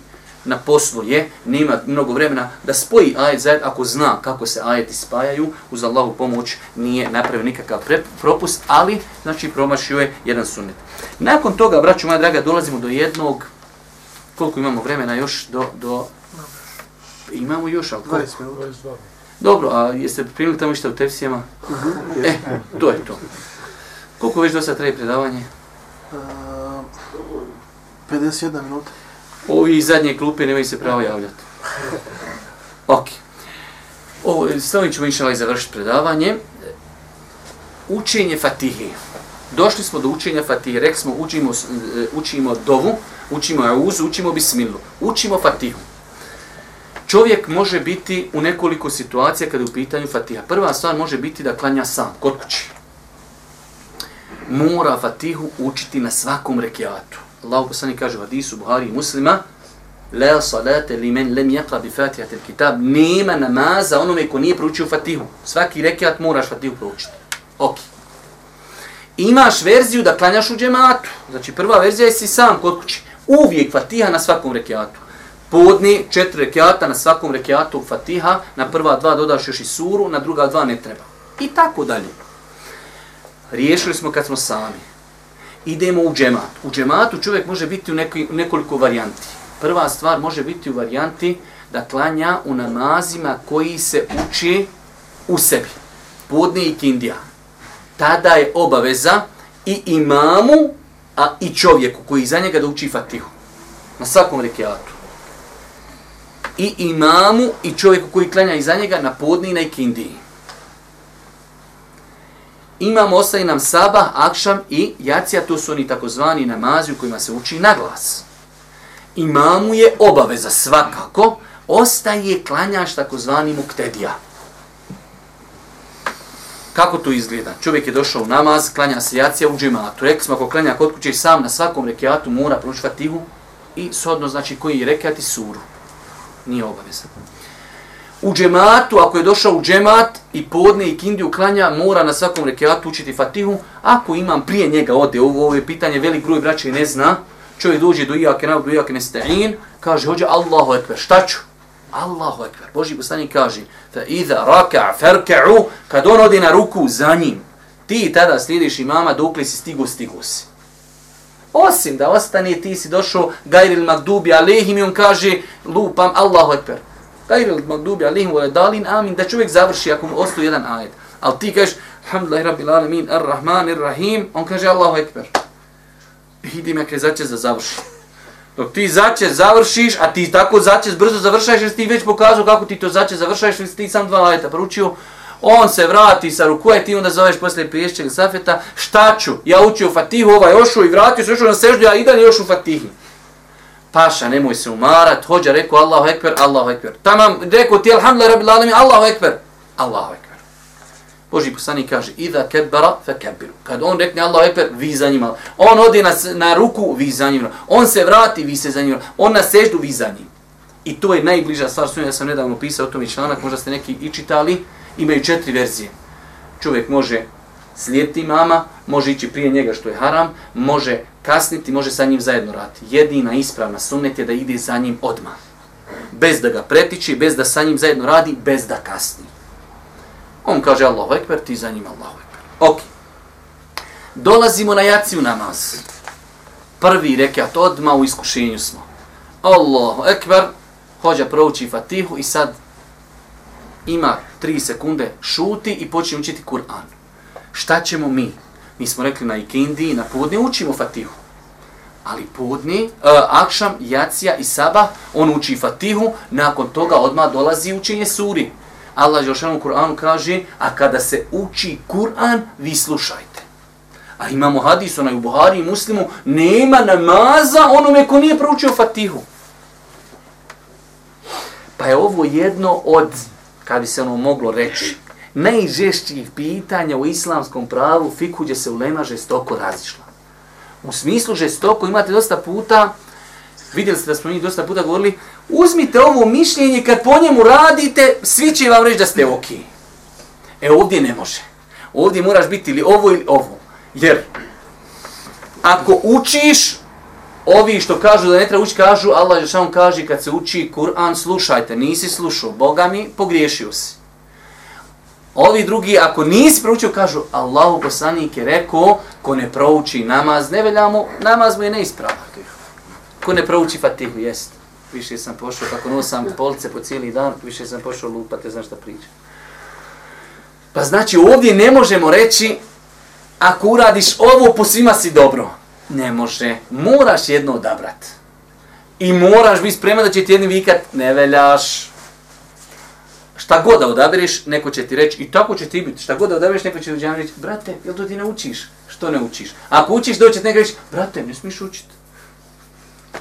na poslu je, nema mnogo vremena da spoji ajet zajed ako zna kako se ajeti spajaju, uz Allahu pomoć nije napravio nikakav propust, ali znači promašio je jedan sunnet. Nakon toga, braću moja draga, dolazimo do jednog koliko imamo vremena još do... do... Imamo još, ali koliko? 20 minuta. Dobro, a jeste primili tamo išta u tefsijama? Uh -huh. E, to je to. Koliko već do sada treba predavanje? Uh, 51 minuta. Ovi iz zadnje klupe nemaju se pravo javljati. Ok. Ovo, s ovim ćemo inšala i završiti predavanje. Učenje Fatihe. Došli smo do učenja Fatihe. Rekli smo, učimo, e, učimo dovu, učimo Auzu, učimo Bismilu, učimo Fatihu. Čovjek može biti u nekoliko situacija kada je u pitanju Fatiha. Prva stvar može biti da klanja sam, kod kući. Mora Fatihu učiti na svakom rekiatu. Allah poslani kaže u hadisu Buhari i muslima La salate li men lem yakra bi fatihatil kitab Nema namaza onome ko nije proučio Fatihu. Svaki rekiat moraš Fatihu proučiti. Ok. Imaš verziju da klanjaš u džematu. Znači prva verzija je si sam kod kući uvijek fatiha na svakom rekiatu. Podni četiri rekiata na svakom rekiatu fatiha, na prva dva dodaš još i suru, na druga dva ne treba. I tako dalje. Riješili smo kad smo sami. Idemo u džemat. U džematu čovjek može biti u neki, nekoliko varijanti. Prva stvar može biti u varijanti da klanja u namazima koji se uči u sebi. Podne i kindija. Tada je obaveza i imamu a i čovjeku koji za njega da uči Fatihu. Na svakom rekiatu. I imamu i čovjeku koji klanja iza njega na podni i na ikindiji. Imamo, ostaje nam Saba, Akšam i Jacija, to su oni takozvani namazi u kojima se uči na glas. Imamu je obaveza svakako, ostaje klanjaš takozvani muktedija. Kako to izgleda? Čovjek je došao u namaz, klanja se jacija u džematu. Rekli smo, ako klanja kod kuće sam na svakom rekiatu mora proći fatihu i sodno znači koji je rekiat i suru. Nije obavezan. U džematu, ako je došao u džemat i podne i kindiju klanja, mora na svakom rekiatu učiti fatihu. Ako imam prije njega ode, ovo, ovo je pitanje, velik broj braća ne zna, čovjek dođe do iake nav, do iake nesta'in, kaže, hođe Allahu ekber, šta ću? Allahu ekber. Boži poslanik kaže: "Fa iza raka farka'u", kad on ode na ruku za njim. Ti tada slijediš imama dokle si stigo stigo si. Osim da ostane ti si došao gajril magdubi alehim i on kaže lupam Allahu ekber. Gajril magdubi alihim vole dalin amin da čovjek završi ako mu ostao jedan ajet. Al ti kažeš alhamdulillahi rabbil alamin ar rahim, on kaže Allahu ekber. Idi me kaže za završi. Dok ti zače završiš, a ti tako zače brzo završaješ, jer ti već pokazao kako ti to zače završaješ, jer ti sam dva ajeta proučio, on se vrati sa rukuje, ti onda zoveš poslije pješćeg safeta, šta ću? Ja učio Fatihu, ovaj ošu i vratio se ošu na seždu, ja i dalje još u Fatihi. Paša, nemoj se umarat, hođa rekao Allahu Ekber, Allahu Ekber. Tamam, rekao ti Alhamdulillah Rabbil Alamin, Allahu Ekber, Allahu Ekber. Boži poslanik kaže, Iza kebbara fe kebbiru. Kad on rekne Allahu Ekber, vi za njima. On ode na, na ruku, vi za njima. On se vrati, vi se za njima. On na seždu, vi za njim. I to je najbliža stvar, sunja, ja sam nedavno pisao o tom i članak, možda ste neki i čitali, imaju četiri verzije. Čovjek može slijediti mama, može ići prije njega što je haram, može kasniti, može sa njim zajedno raditi. Jedina ispravna sunnet je da ide za njim odmah. bez da ga pretiči, bez da sa njim zajedno radi, bez da kasni. On kaže Allahu Ekber, ti za njim Allahu Ekber. Ok. Dolazimo na jaciju namaz. Prvi rekat odma u iskušenju smo. Allahu Ekber, hođa prouči fatihu i sad ima tri sekunde, šuti i počne učiti Kur'an. Šta ćemo mi? Mi smo rekli na ikindi, na podne učimo fatihu. Ali podne, uh, akšam, jacija i saba, on uči fatihu, nakon toga odmah dolazi učenje suri. Allah Žešanu Kur'anu kaže, a kada se uči Kur'an, vi slušajte. A imamo hadis, onaj u Buhari i Muslimu, nema namaza onome ko nije proučio fatihu. Pa je ovo jedno od, kad bi se ono moglo reći, najžešćih pitanja u islamskom pravu, fiku gdje se ulema žestoko razišla. U smislu žestoko imate dosta puta, vidjeli ste da smo mi dosta puta govorili, uzmite ovo mišljenje, kad po njemu radite, svi će vam reći da ste ok. E ovdje ne može. Ovdje moraš biti ili ovo ili ovo. Jer, ako učiš, ovi što kažu da ne treba učiti, kažu, Allah je kaže, kad se uči Kur'an, slušajte, nisi slušao, Boga mi, pogriješio si. Ovi drugi, ako nisi proučio, kažu, Allahu poslanik je rekao, ko ne prouči namaz, ne veljamo, namaz mu je neispravan. Ko ne prouči fatihu, jest. Više sam pošao, kako nosam police po cijeli dan, više sam pošao lupati, znaš šta priča. Pa znači, ovdje ne možemo reći, ako uradiš ovo, po svima si dobro. Ne može. Moraš jedno odabrat. I moraš biti spreman da će ti jedni vikat, ne veljaš. Šta god da odabereš, neko će ti reći, i tako će ti biti, šta god da odabereš, neko će ti reći, brate, jel to ti ne učiš? Što ne učiš? Ako učiš, doće ti neko reći, brate, ne smiješ učiti.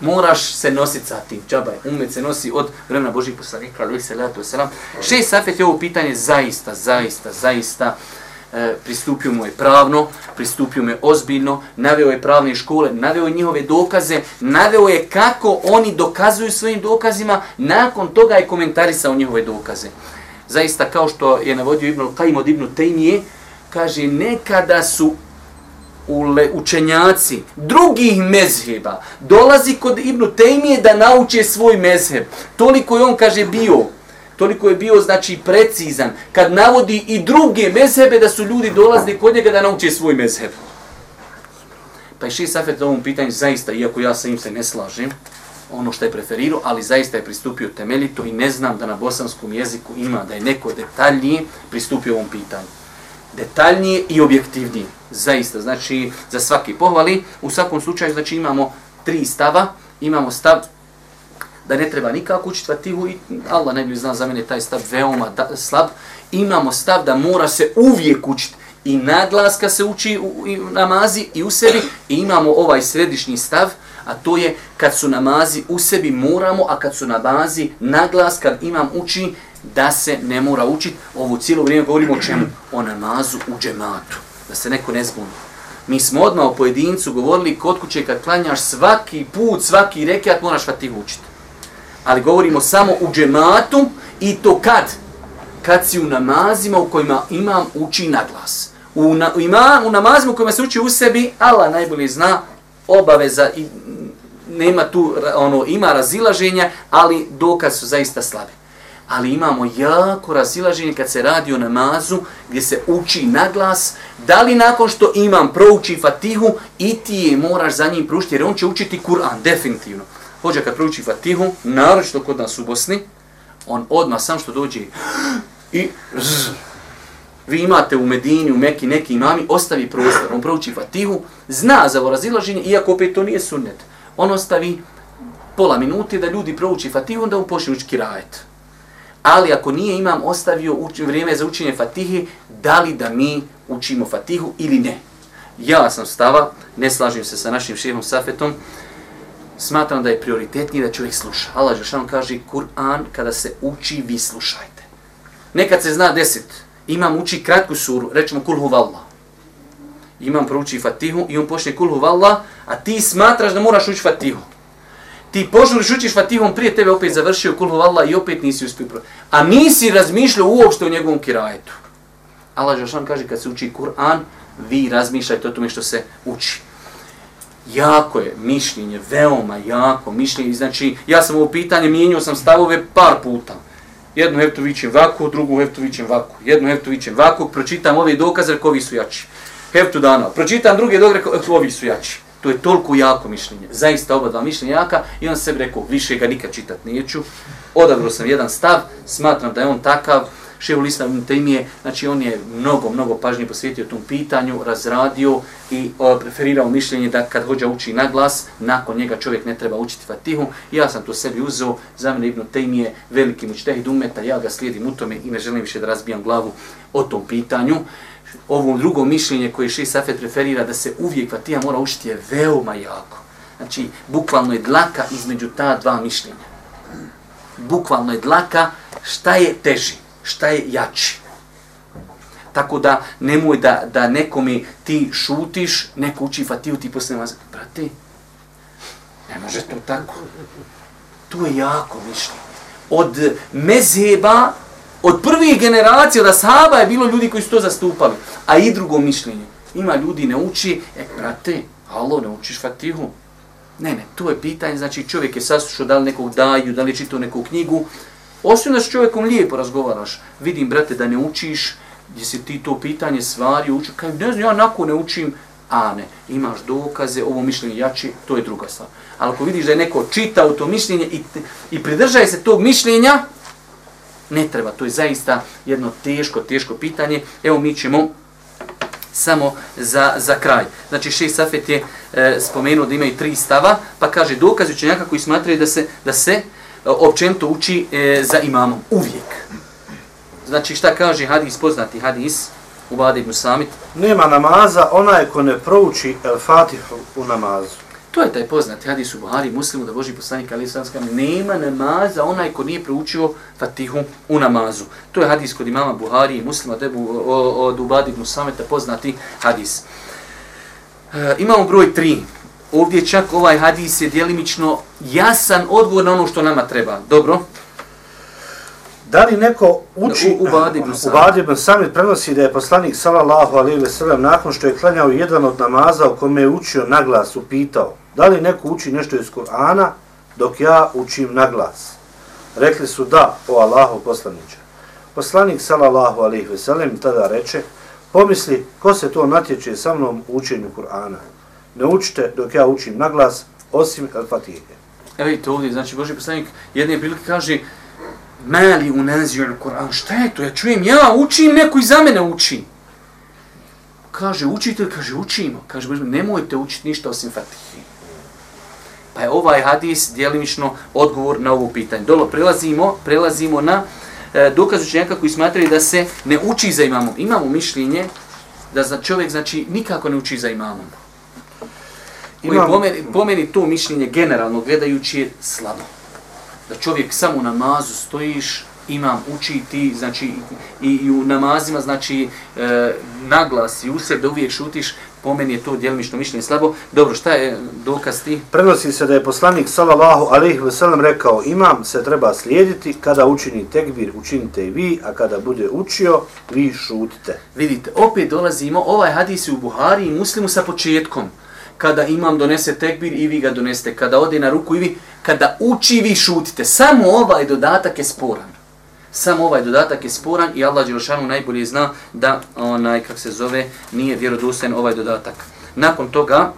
Moraš se nositi sa tim, džabaj, umet se nosi od vremena Božih poslanika, ali se leto selam. Šest safet je ovo pitanje zaista, zaista, zaista, e, pristupio mu je pravno, pristupio mu je ozbiljno, naveo je pravne škole, naveo je njihove dokaze, naveo je kako oni dokazuju svojim dokazima, nakon toga je komentarisao njihove dokaze. Zaista, kao što je navodio Ibn Qaim od Ibn Taymije, kaže, nekada su ule, učenjaci drugih mezheba dolazi kod Ibn Tejmije da nauče svoj mezheb. Toliko je on, kaže, bio toliko je bio znači precizan kad navodi i druge mezhebe da su ljudi dolazili kod njega da nauče svoj mezheb. Pa je šest safet na ovom pitanju zaista, iako ja sa im se ne slažem, ono što je preferirao, ali zaista je pristupio temeljito i ne znam da na bosanskom jeziku ima da je neko detaljnije pristupio ovom pitanju. Detaljnije i objektivnije. Zaista, znači, za svaki pohvali. U svakom slučaju, znači, imamo tri stava. Imamo stav da ne treba nikako učiti fatihu i Allah ne bi znao za mene taj stav veoma da, slab. Imamo stav da mora se uvijek učiti i naglaska se uči u, u namazi i u sebi i imamo ovaj središnji stav a to je kad su namazi u sebi moramo, a kad su namazi naglas, kad imam uči, da se ne mora učiti. Ovo cijelo vrijeme govorimo o čemu? O namazu u džematu. Da se neko ne zbuni. Mi smo odmah o pojedincu govorili kod kuće kad klanjaš svaki put, svaki rekiat, moraš fatihu učiti ali govorimo samo u džematu i to kad? Kad si u namazima u kojima imam uči na glas. U, na, ima, u namazima u kojima se uči u sebi, Allah najbolje zna obaveza i nema tu, ono, ima razilaženja, ali dokaz su zaista slabi. Ali imamo jako razilaženje kad se radi o namazu gdje se uči na glas, da li nakon što imam prouči fatihu i ti je moraš za njim prušiti, jer on će učiti Kur'an, definitivno hođa kad prouči Fatihu, naročito kod nas u Bosni, on odmah sam što dođe i zzz, vi imate u Medini, u Meki neki imami, ostavi prostor, on prouči Fatihu, zna za razilaženje, iako opet to nije sunnet. On ostavi pola minuti da ljudi prouči Fatihu, da on počne učiti kirajet. Ali ako nije imam ostavio uč, vrijeme za učenje Fatihe, da li da mi učimo Fatihu ili ne? Ja sam stava, ne slažem se sa našim šehom Safetom, smatram da je prioritetnije da čovjek sluša. Allah Žešan kaže, Kur'an kada se uči, vi slušajte. Nekad se zna deset, imam uči kratku suru, rećemo kulhu vallah. Imam prouči fatihu i on počne kulhu vallah, a ti smatraš da moraš ući fatihu. Ti požuriš učiš fatihom, prije tebe opet završio kulhu vallah i opet nisi uspio. A nisi razmišljao uopšte o njegovom kirajetu. Allah Žešan kaže, kad se uči Kur'an, vi razmišljajte o tome što se uči jako je mišljenje, veoma jako mišljenje. Znači, ja sam ovo pitanje, mijenio sam stavove par puta. Jednu Heftovićem vaku, drugu Heftovićem vaku. Jednu Heftovićem vaku, pročitam ove dokaze, rekovi su jači. Heftu dana, pročitam druge dokaze, kovi su jači. To je toliko jako mišljenje. Zaista oba dva mišljenja jaka i on sebi rekao, više ga nikad čitat neću. Odabrao sam jedan stav, smatram da je on takav, Šehu Islam Tejmije, znači on je mnogo, mnogo pažnje posvetio tom pitanju, razradio i o, preferirao mišljenje da kad hođa uči na glas, nakon njega čovjek ne treba učiti Fatihu. Ja sam to sebi uzeo, za mene Ibn Tejmije, veliki mučtehid umeta, ja ga slijedim u tome i ne želim više da razbijam glavu o tom pitanju. Ovo drugo mišljenje koje Ši Safet preferira da se uvijek Fatiha mora učiti je veoma jako. Znači, bukvalno je dlaka između ta dva mišljenja. Bukvalno je dlaka šta je teži šta je jači. Tako da nemoj da, da nekome ti šutiš, neko uči fatiju, ti posle namaz. Brate, ne može to tako. To je jako mišljenje. Od mezheba, od prvih generacija, od ashaba je bilo ljudi koji su to zastupali. A i drugo mišljenje. Ima ljudi ne uči, e, brate, alo, ne učiš fatihu. Ne, ne, to je pitanje, znači čovjek je saslušao da li nekog daju, da li čitao neku knjigu, Osim da s čovjekom lijepo razgovaraš, vidim, brate, da ne učiš, gdje si ti to pitanje stvari učio, kaj ne znam, ja nako ne učim, a ne, imaš dokaze, ovo mišljenje jači, to je druga stvar. Ali ako vidiš da je neko čitao to mišljenje i, i pridržaje se tog mišljenja, ne treba, to je zaista jedno teško, teško pitanje. Evo mi ćemo samo za, za kraj. Znači, šest Safet je e, spomenuo da imaju tri stava, pa kaže dokaz učenjaka koji smatraju da se, da se općento uči e, za imamom. Uvijek. Znači šta kaže hadis, poznati hadis, u Bade ibn Samit? Nema namaza onaj ko ne prouči el fatihu u namazu. To je taj poznati hadis u Buhari muslimu da Boži poslanik ali sam skam, nema namaza onaj ko nije proučio fatihu u namazu. To je hadis kod imama Buhari i muslima debu od Ubadi ibn Samita poznati hadis. E, imamo broj ovdje čak ovaj hadis je dijelimično jasan odgovor na ono što nama treba. Dobro? Da li neko uči, u, u Badi ibn Samit prenosi da je poslanik sallallahu alaihi ve sellem nakon što je klanjao jedan od namaza u kome je učio naglas upitao da li neko uči nešto iz Kur'ana dok ja učim naglas. Rekli su da, o Allahu poslaniče. Poslanik sallallahu alaihi ve sellem tada reče pomisli ko se to natječe sa mnom u učenju Kur'ana ne učite dok ja učim na glas, osim El Fatihe. Evo vidite ovdje, znači Boži poslanik jedne prilike kaže Mali u naziju na šta je to? Ja čujem, ja učim, neko iza mene uči. Kaže, učitelj, kaže, učimo. Kaže, Boži, nemojte učiti ništa osim Fatihe. Pa je ovaj hadis djelimično odgovor na ovo pitanje. Dolo, prelazimo, prelazimo na e, dokaz učenjaka koji smatraju da se ne uči za imamom. Imamo mišljenje da za čovjek znači nikako ne uči za imamom koji Imam... pomeni, pomeni to mišljenje generalno gledajući je slabo. Da čovjek samo u namazu stojiš, imam učiti, znači i, i u namazima, znači e, naglas i u sebi da uvijek šutiš, pomeni je to djelimično mišljenje slabo. Dobro, šta je dokaz ti? Prenosi se da je poslanik sallallahu alejhi ve sellem rekao: "Imam se treba slijediti kada učini tekbir, učinite i vi, a kada bude učio, vi šutite." Vidite, opet dolazimo ovaj hadis u Buhari i Muslimu sa početkom kada imam donese tekbir i vi ga doneste, kada ode na ruku i vi, kada uči vi šutite. Samo ovaj dodatak je sporan. Samo ovaj dodatak je sporan i Allah Đelšanu najbolje zna da onaj, kak se zove, nije vjerodosten ovaj dodatak. Nakon toga,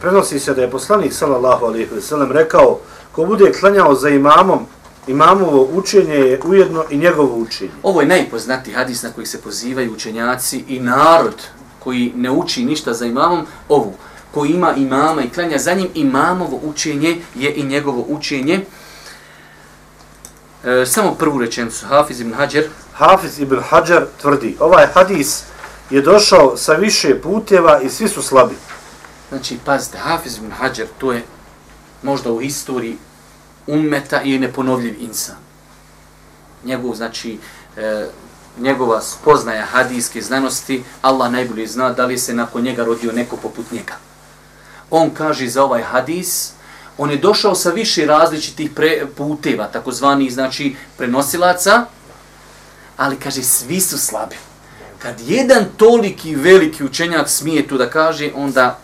prenosi se da je poslanik sallallahu alejhi ve sellem rekao ko bude klanjao za imamom imamovo učenje je ujedno i njegovo učenje. Ovo je najpoznati hadis na koji se pozivaju učenjaci i narod koji ne uči ništa za imamom, ovu, koji ima imama i klanja za njim, imamovo učenje je i njegovo učenje. E, samo prvu rečenicu, Hafiz ibn Hajar. Hafiz ibn Hajar tvrdi, ovaj hadis je došao sa više puteva i svi su slabi. Znači, pazite, Hafiz ibn Hajar, to je možda u historiji ummeta i neponovljiv insan. Njegov, znači, e, njegova spoznaja hadijske znanosti, Allah najbolje zna da li se nakon njega rodio neko poput njega. On kaže za ovaj hadis, on je došao sa više različitih pre, puteva, takozvani znači prenosilaca, ali kaže svi su slabi. Kad jedan toliki veliki učenjak smije tu da kaže, onda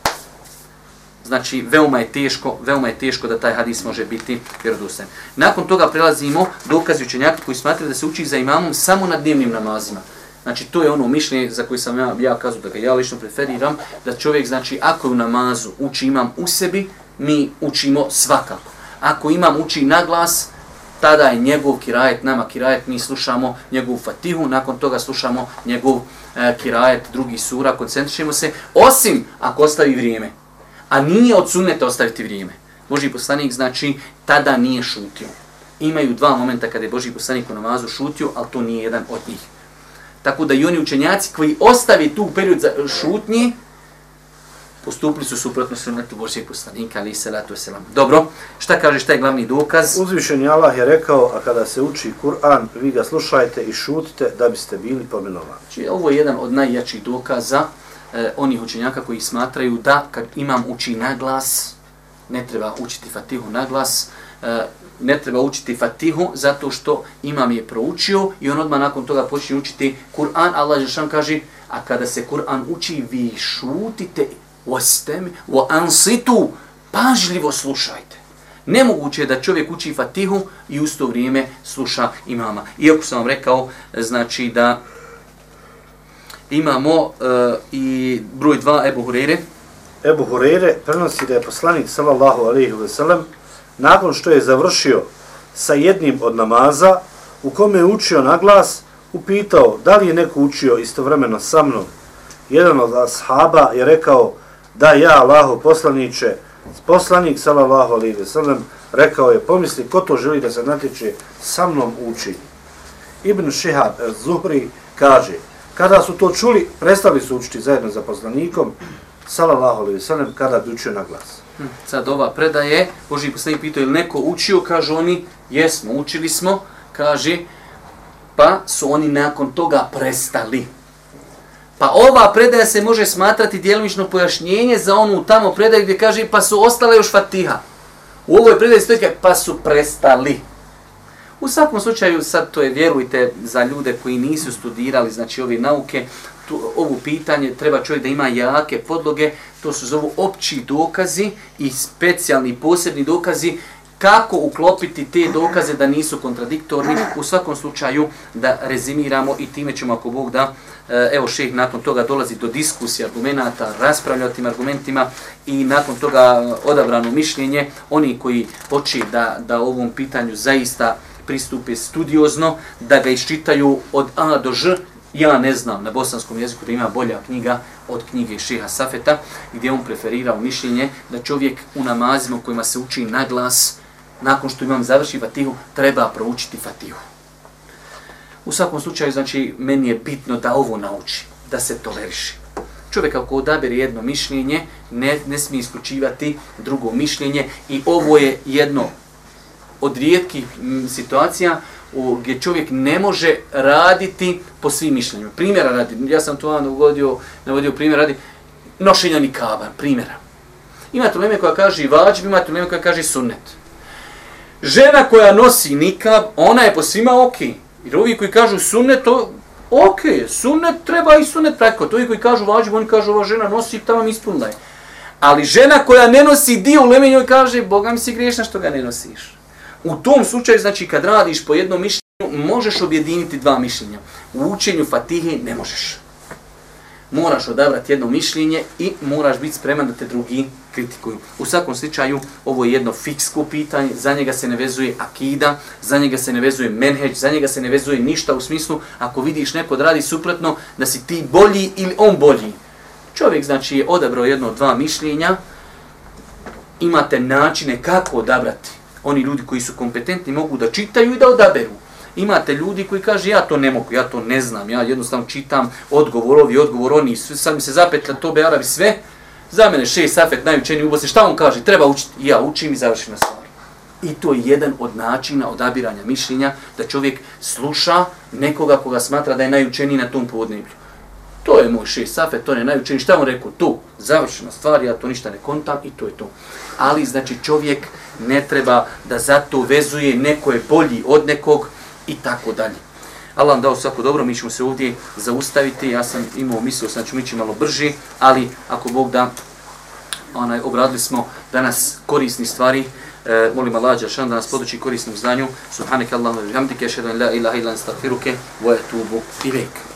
znači veoma je teško, veoma je teško da taj hadis može biti vjerodostojan. Nakon toga prelazimo dokazi učenjaka koji smatraju da se uči za imamom samo na dnevnim namazima. Znači to je ono mišljenje za koje sam ja, ja kazao da ga ja lično preferiram, da čovjek znači ako u namazu uči imam u sebi, mi učimo svakako. Ako imam uči na glas, tada je njegov kirajet, nama kirajet, mi slušamo njegovu fatihu, nakon toga slušamo njegov e, kirajet, drugi sura, koncentrišemo se, osim ako ostavi vrijeme. A nije od sunneta ostaviti vrijeme. Boži poslanik znači tada nije šutio. Imaju dva momenta kada je Boži poslanik u namazu šutio, ali to nije jedan od njih. Tako da i oni učenjaci koji ostavi tu period za šutnje, postupili su suprotno sunnetu Božijeg poslanika, ali se salatu selam. Dobro, šta kaže, šta je glavni dokaz? Uzvišeni Allah je rekao, a kada se uči Kur'an, vi ga slušajte i šutite da biste bili pomenovani. Znači, ovo je jedan od najjačih dokaza e, onih učenjaka koji smatraju da kad imam uči na glas, ne treba učiti fatihu na glas, e, ne treba učiti fatihu zato što imam je proučio i on odmah nakon toga počne učiti Kur'an. Allah Žešan kaže, a kada se Kur'an uči, vi šutite Ostemi, wa ansitu, pažljivo slušajte. Nemoguće je da čovjek uči fatihu i u to vrijeme sluša imama. Iako sam vam rekao, e, znači da imamo uh, i broj dva Ebu Hurere. Ebu Hurere prenosi da je poslanik sallallahu alaihi ve sellem nakon što je završio sa jednim od namaza u kome je učio na glas, upitao da li je neko učio istovremeno sa mnom. Jedan od ashaba je rekao, da ja, Allahu poslaniće, poslanik, sallallahu alaihi ve sellem, rekao je, pomisli, ko to želi da se natječe, sa mnom uči. Ibn Šihab Zuhri kaže, kada su to čuli, prestali su učiti zajedno za poslanikom, salallahu alaihi sallam, kada bi učio na glas. Hm, sad ova predaje, Boži poslanik pitao, je neko učio, kaže oni, jesmo, učili smo, kaže, pa su oni nakon toga prestali. Pa ova predaja se može smatrati djelomično pojašnjenje za onu tamo predaju gdje kaže pa su ostale još fatiha. U ovoj predaji stoji pa su prestali. U svakom slučaju, sad to je, vjerujte, za ljude koji nisu studirali, znači ove nauke, tu, ovu pitanje treba čovjek da ima jake podloge, to su zovu opći dokazi i specijalni posebni dokazi kako uklopiti te dokaze da nisu kontradiktorni, u svakom slučaju da rezimiramo i time ćemo ako Bog da, eh, evo šeh nakon toga dolazi do diskusije argumenta, raspravlja o tim argumentima i nakon toga odabrano mišljenje, oni koji hoće da, da ovom pitanju zaista pristupe studiozno, da ga iščitaju od A do Ž, ja ne znam na bosanskom jeziku da ima bolja knjiga od knjige Šeha Safeta, gdje on preferirao mišljenje da čovjek u namazima kojima se uči na glas, nakon što imam završi Fatihu, treba proučiti Fatihu. U svakom slučaju, znači, meni je bitno da ovo nauči, da se toleriši. Čovjek ako odabere jedno mišljenje, ne, ne smije isključivati drugo mišljenje i ovo je jedno od rijetkih situacija u, gdje čovjek ne može raditi po svim mišljenjima. Primjera radi, ja sam to navodio, navodio primjer radi, nošenja nikaba, primjera. Imate uleme koja kaže vađb, imate uleme koja kaže sunnet žena koja nosi nikab, ona je po svima ok. Jer ovi koji kažu sunnet, to ok, sunnet treba i sunnet preko. To i koji kažu vađu, oni kažu ova žena nosi, tamo ispunila je. Ali žena koja ne nosi dio u lemenju kaže, Boga mi si griješna što ga ne nosiš. U tom slučaju, znači, kad radiš po jednom mišljenju, možeš objediniti dva mišljenja. U učenju fatihe ne možeš moraš odabrati jedno mišljenje i moraš biti spreman da te drugi kritikuju. U svakom slučaju, ovo je jedno fiksko pitanje, za njega se ne vezuje akida, za njega se ne vezuje menheđ, za njega se ne vezuje ništa u smislu, ako vidiš neko da radi suprotno, da si ti bolji ili on bolji. Čovjek znači je odabrao jedno od dva mišljenja, imate načine kako odabrati. Oni ljudi koji su kompetentni mogu da čitaju i da odaberu. Imate ljudi koji kaže ja to ne mogu, ja to ne znam, ja jednostavno čitam odgovor, ovi odgovor, oni, sad mi se zapetlja to be Arabi sve, za mene šest safet najučeniji u Bosni, šta on kaže, treba učiti, ja učim i završim na stvar. I to je jedan od načina odabiranja mišljenja, da čovjek sluša nekoga koga smatra da je najučeniji na tom podneblju. To je moj šest safet, to je najučeniji, šta on rekao, to, završena stvar, ja to ništa ne kontam i to je to. Ali, znači, čovjek ne treba da zato vezuje neko je bolji od nekog, i tako dalje. Allah vam dao svako dobro, mi ćemo se ovdje zaustaviti. Ja sam imao mislio, sam ću mi malo brži, ali ako Bog da, onaj, obradili smo danas korisni stvari. E, molim Allah Đelšan da nas poduči korisnom znanju. Subhanak Allahumma bihamdike, šedan la ilaha illa astaghfiruke, wa etubu ilaik.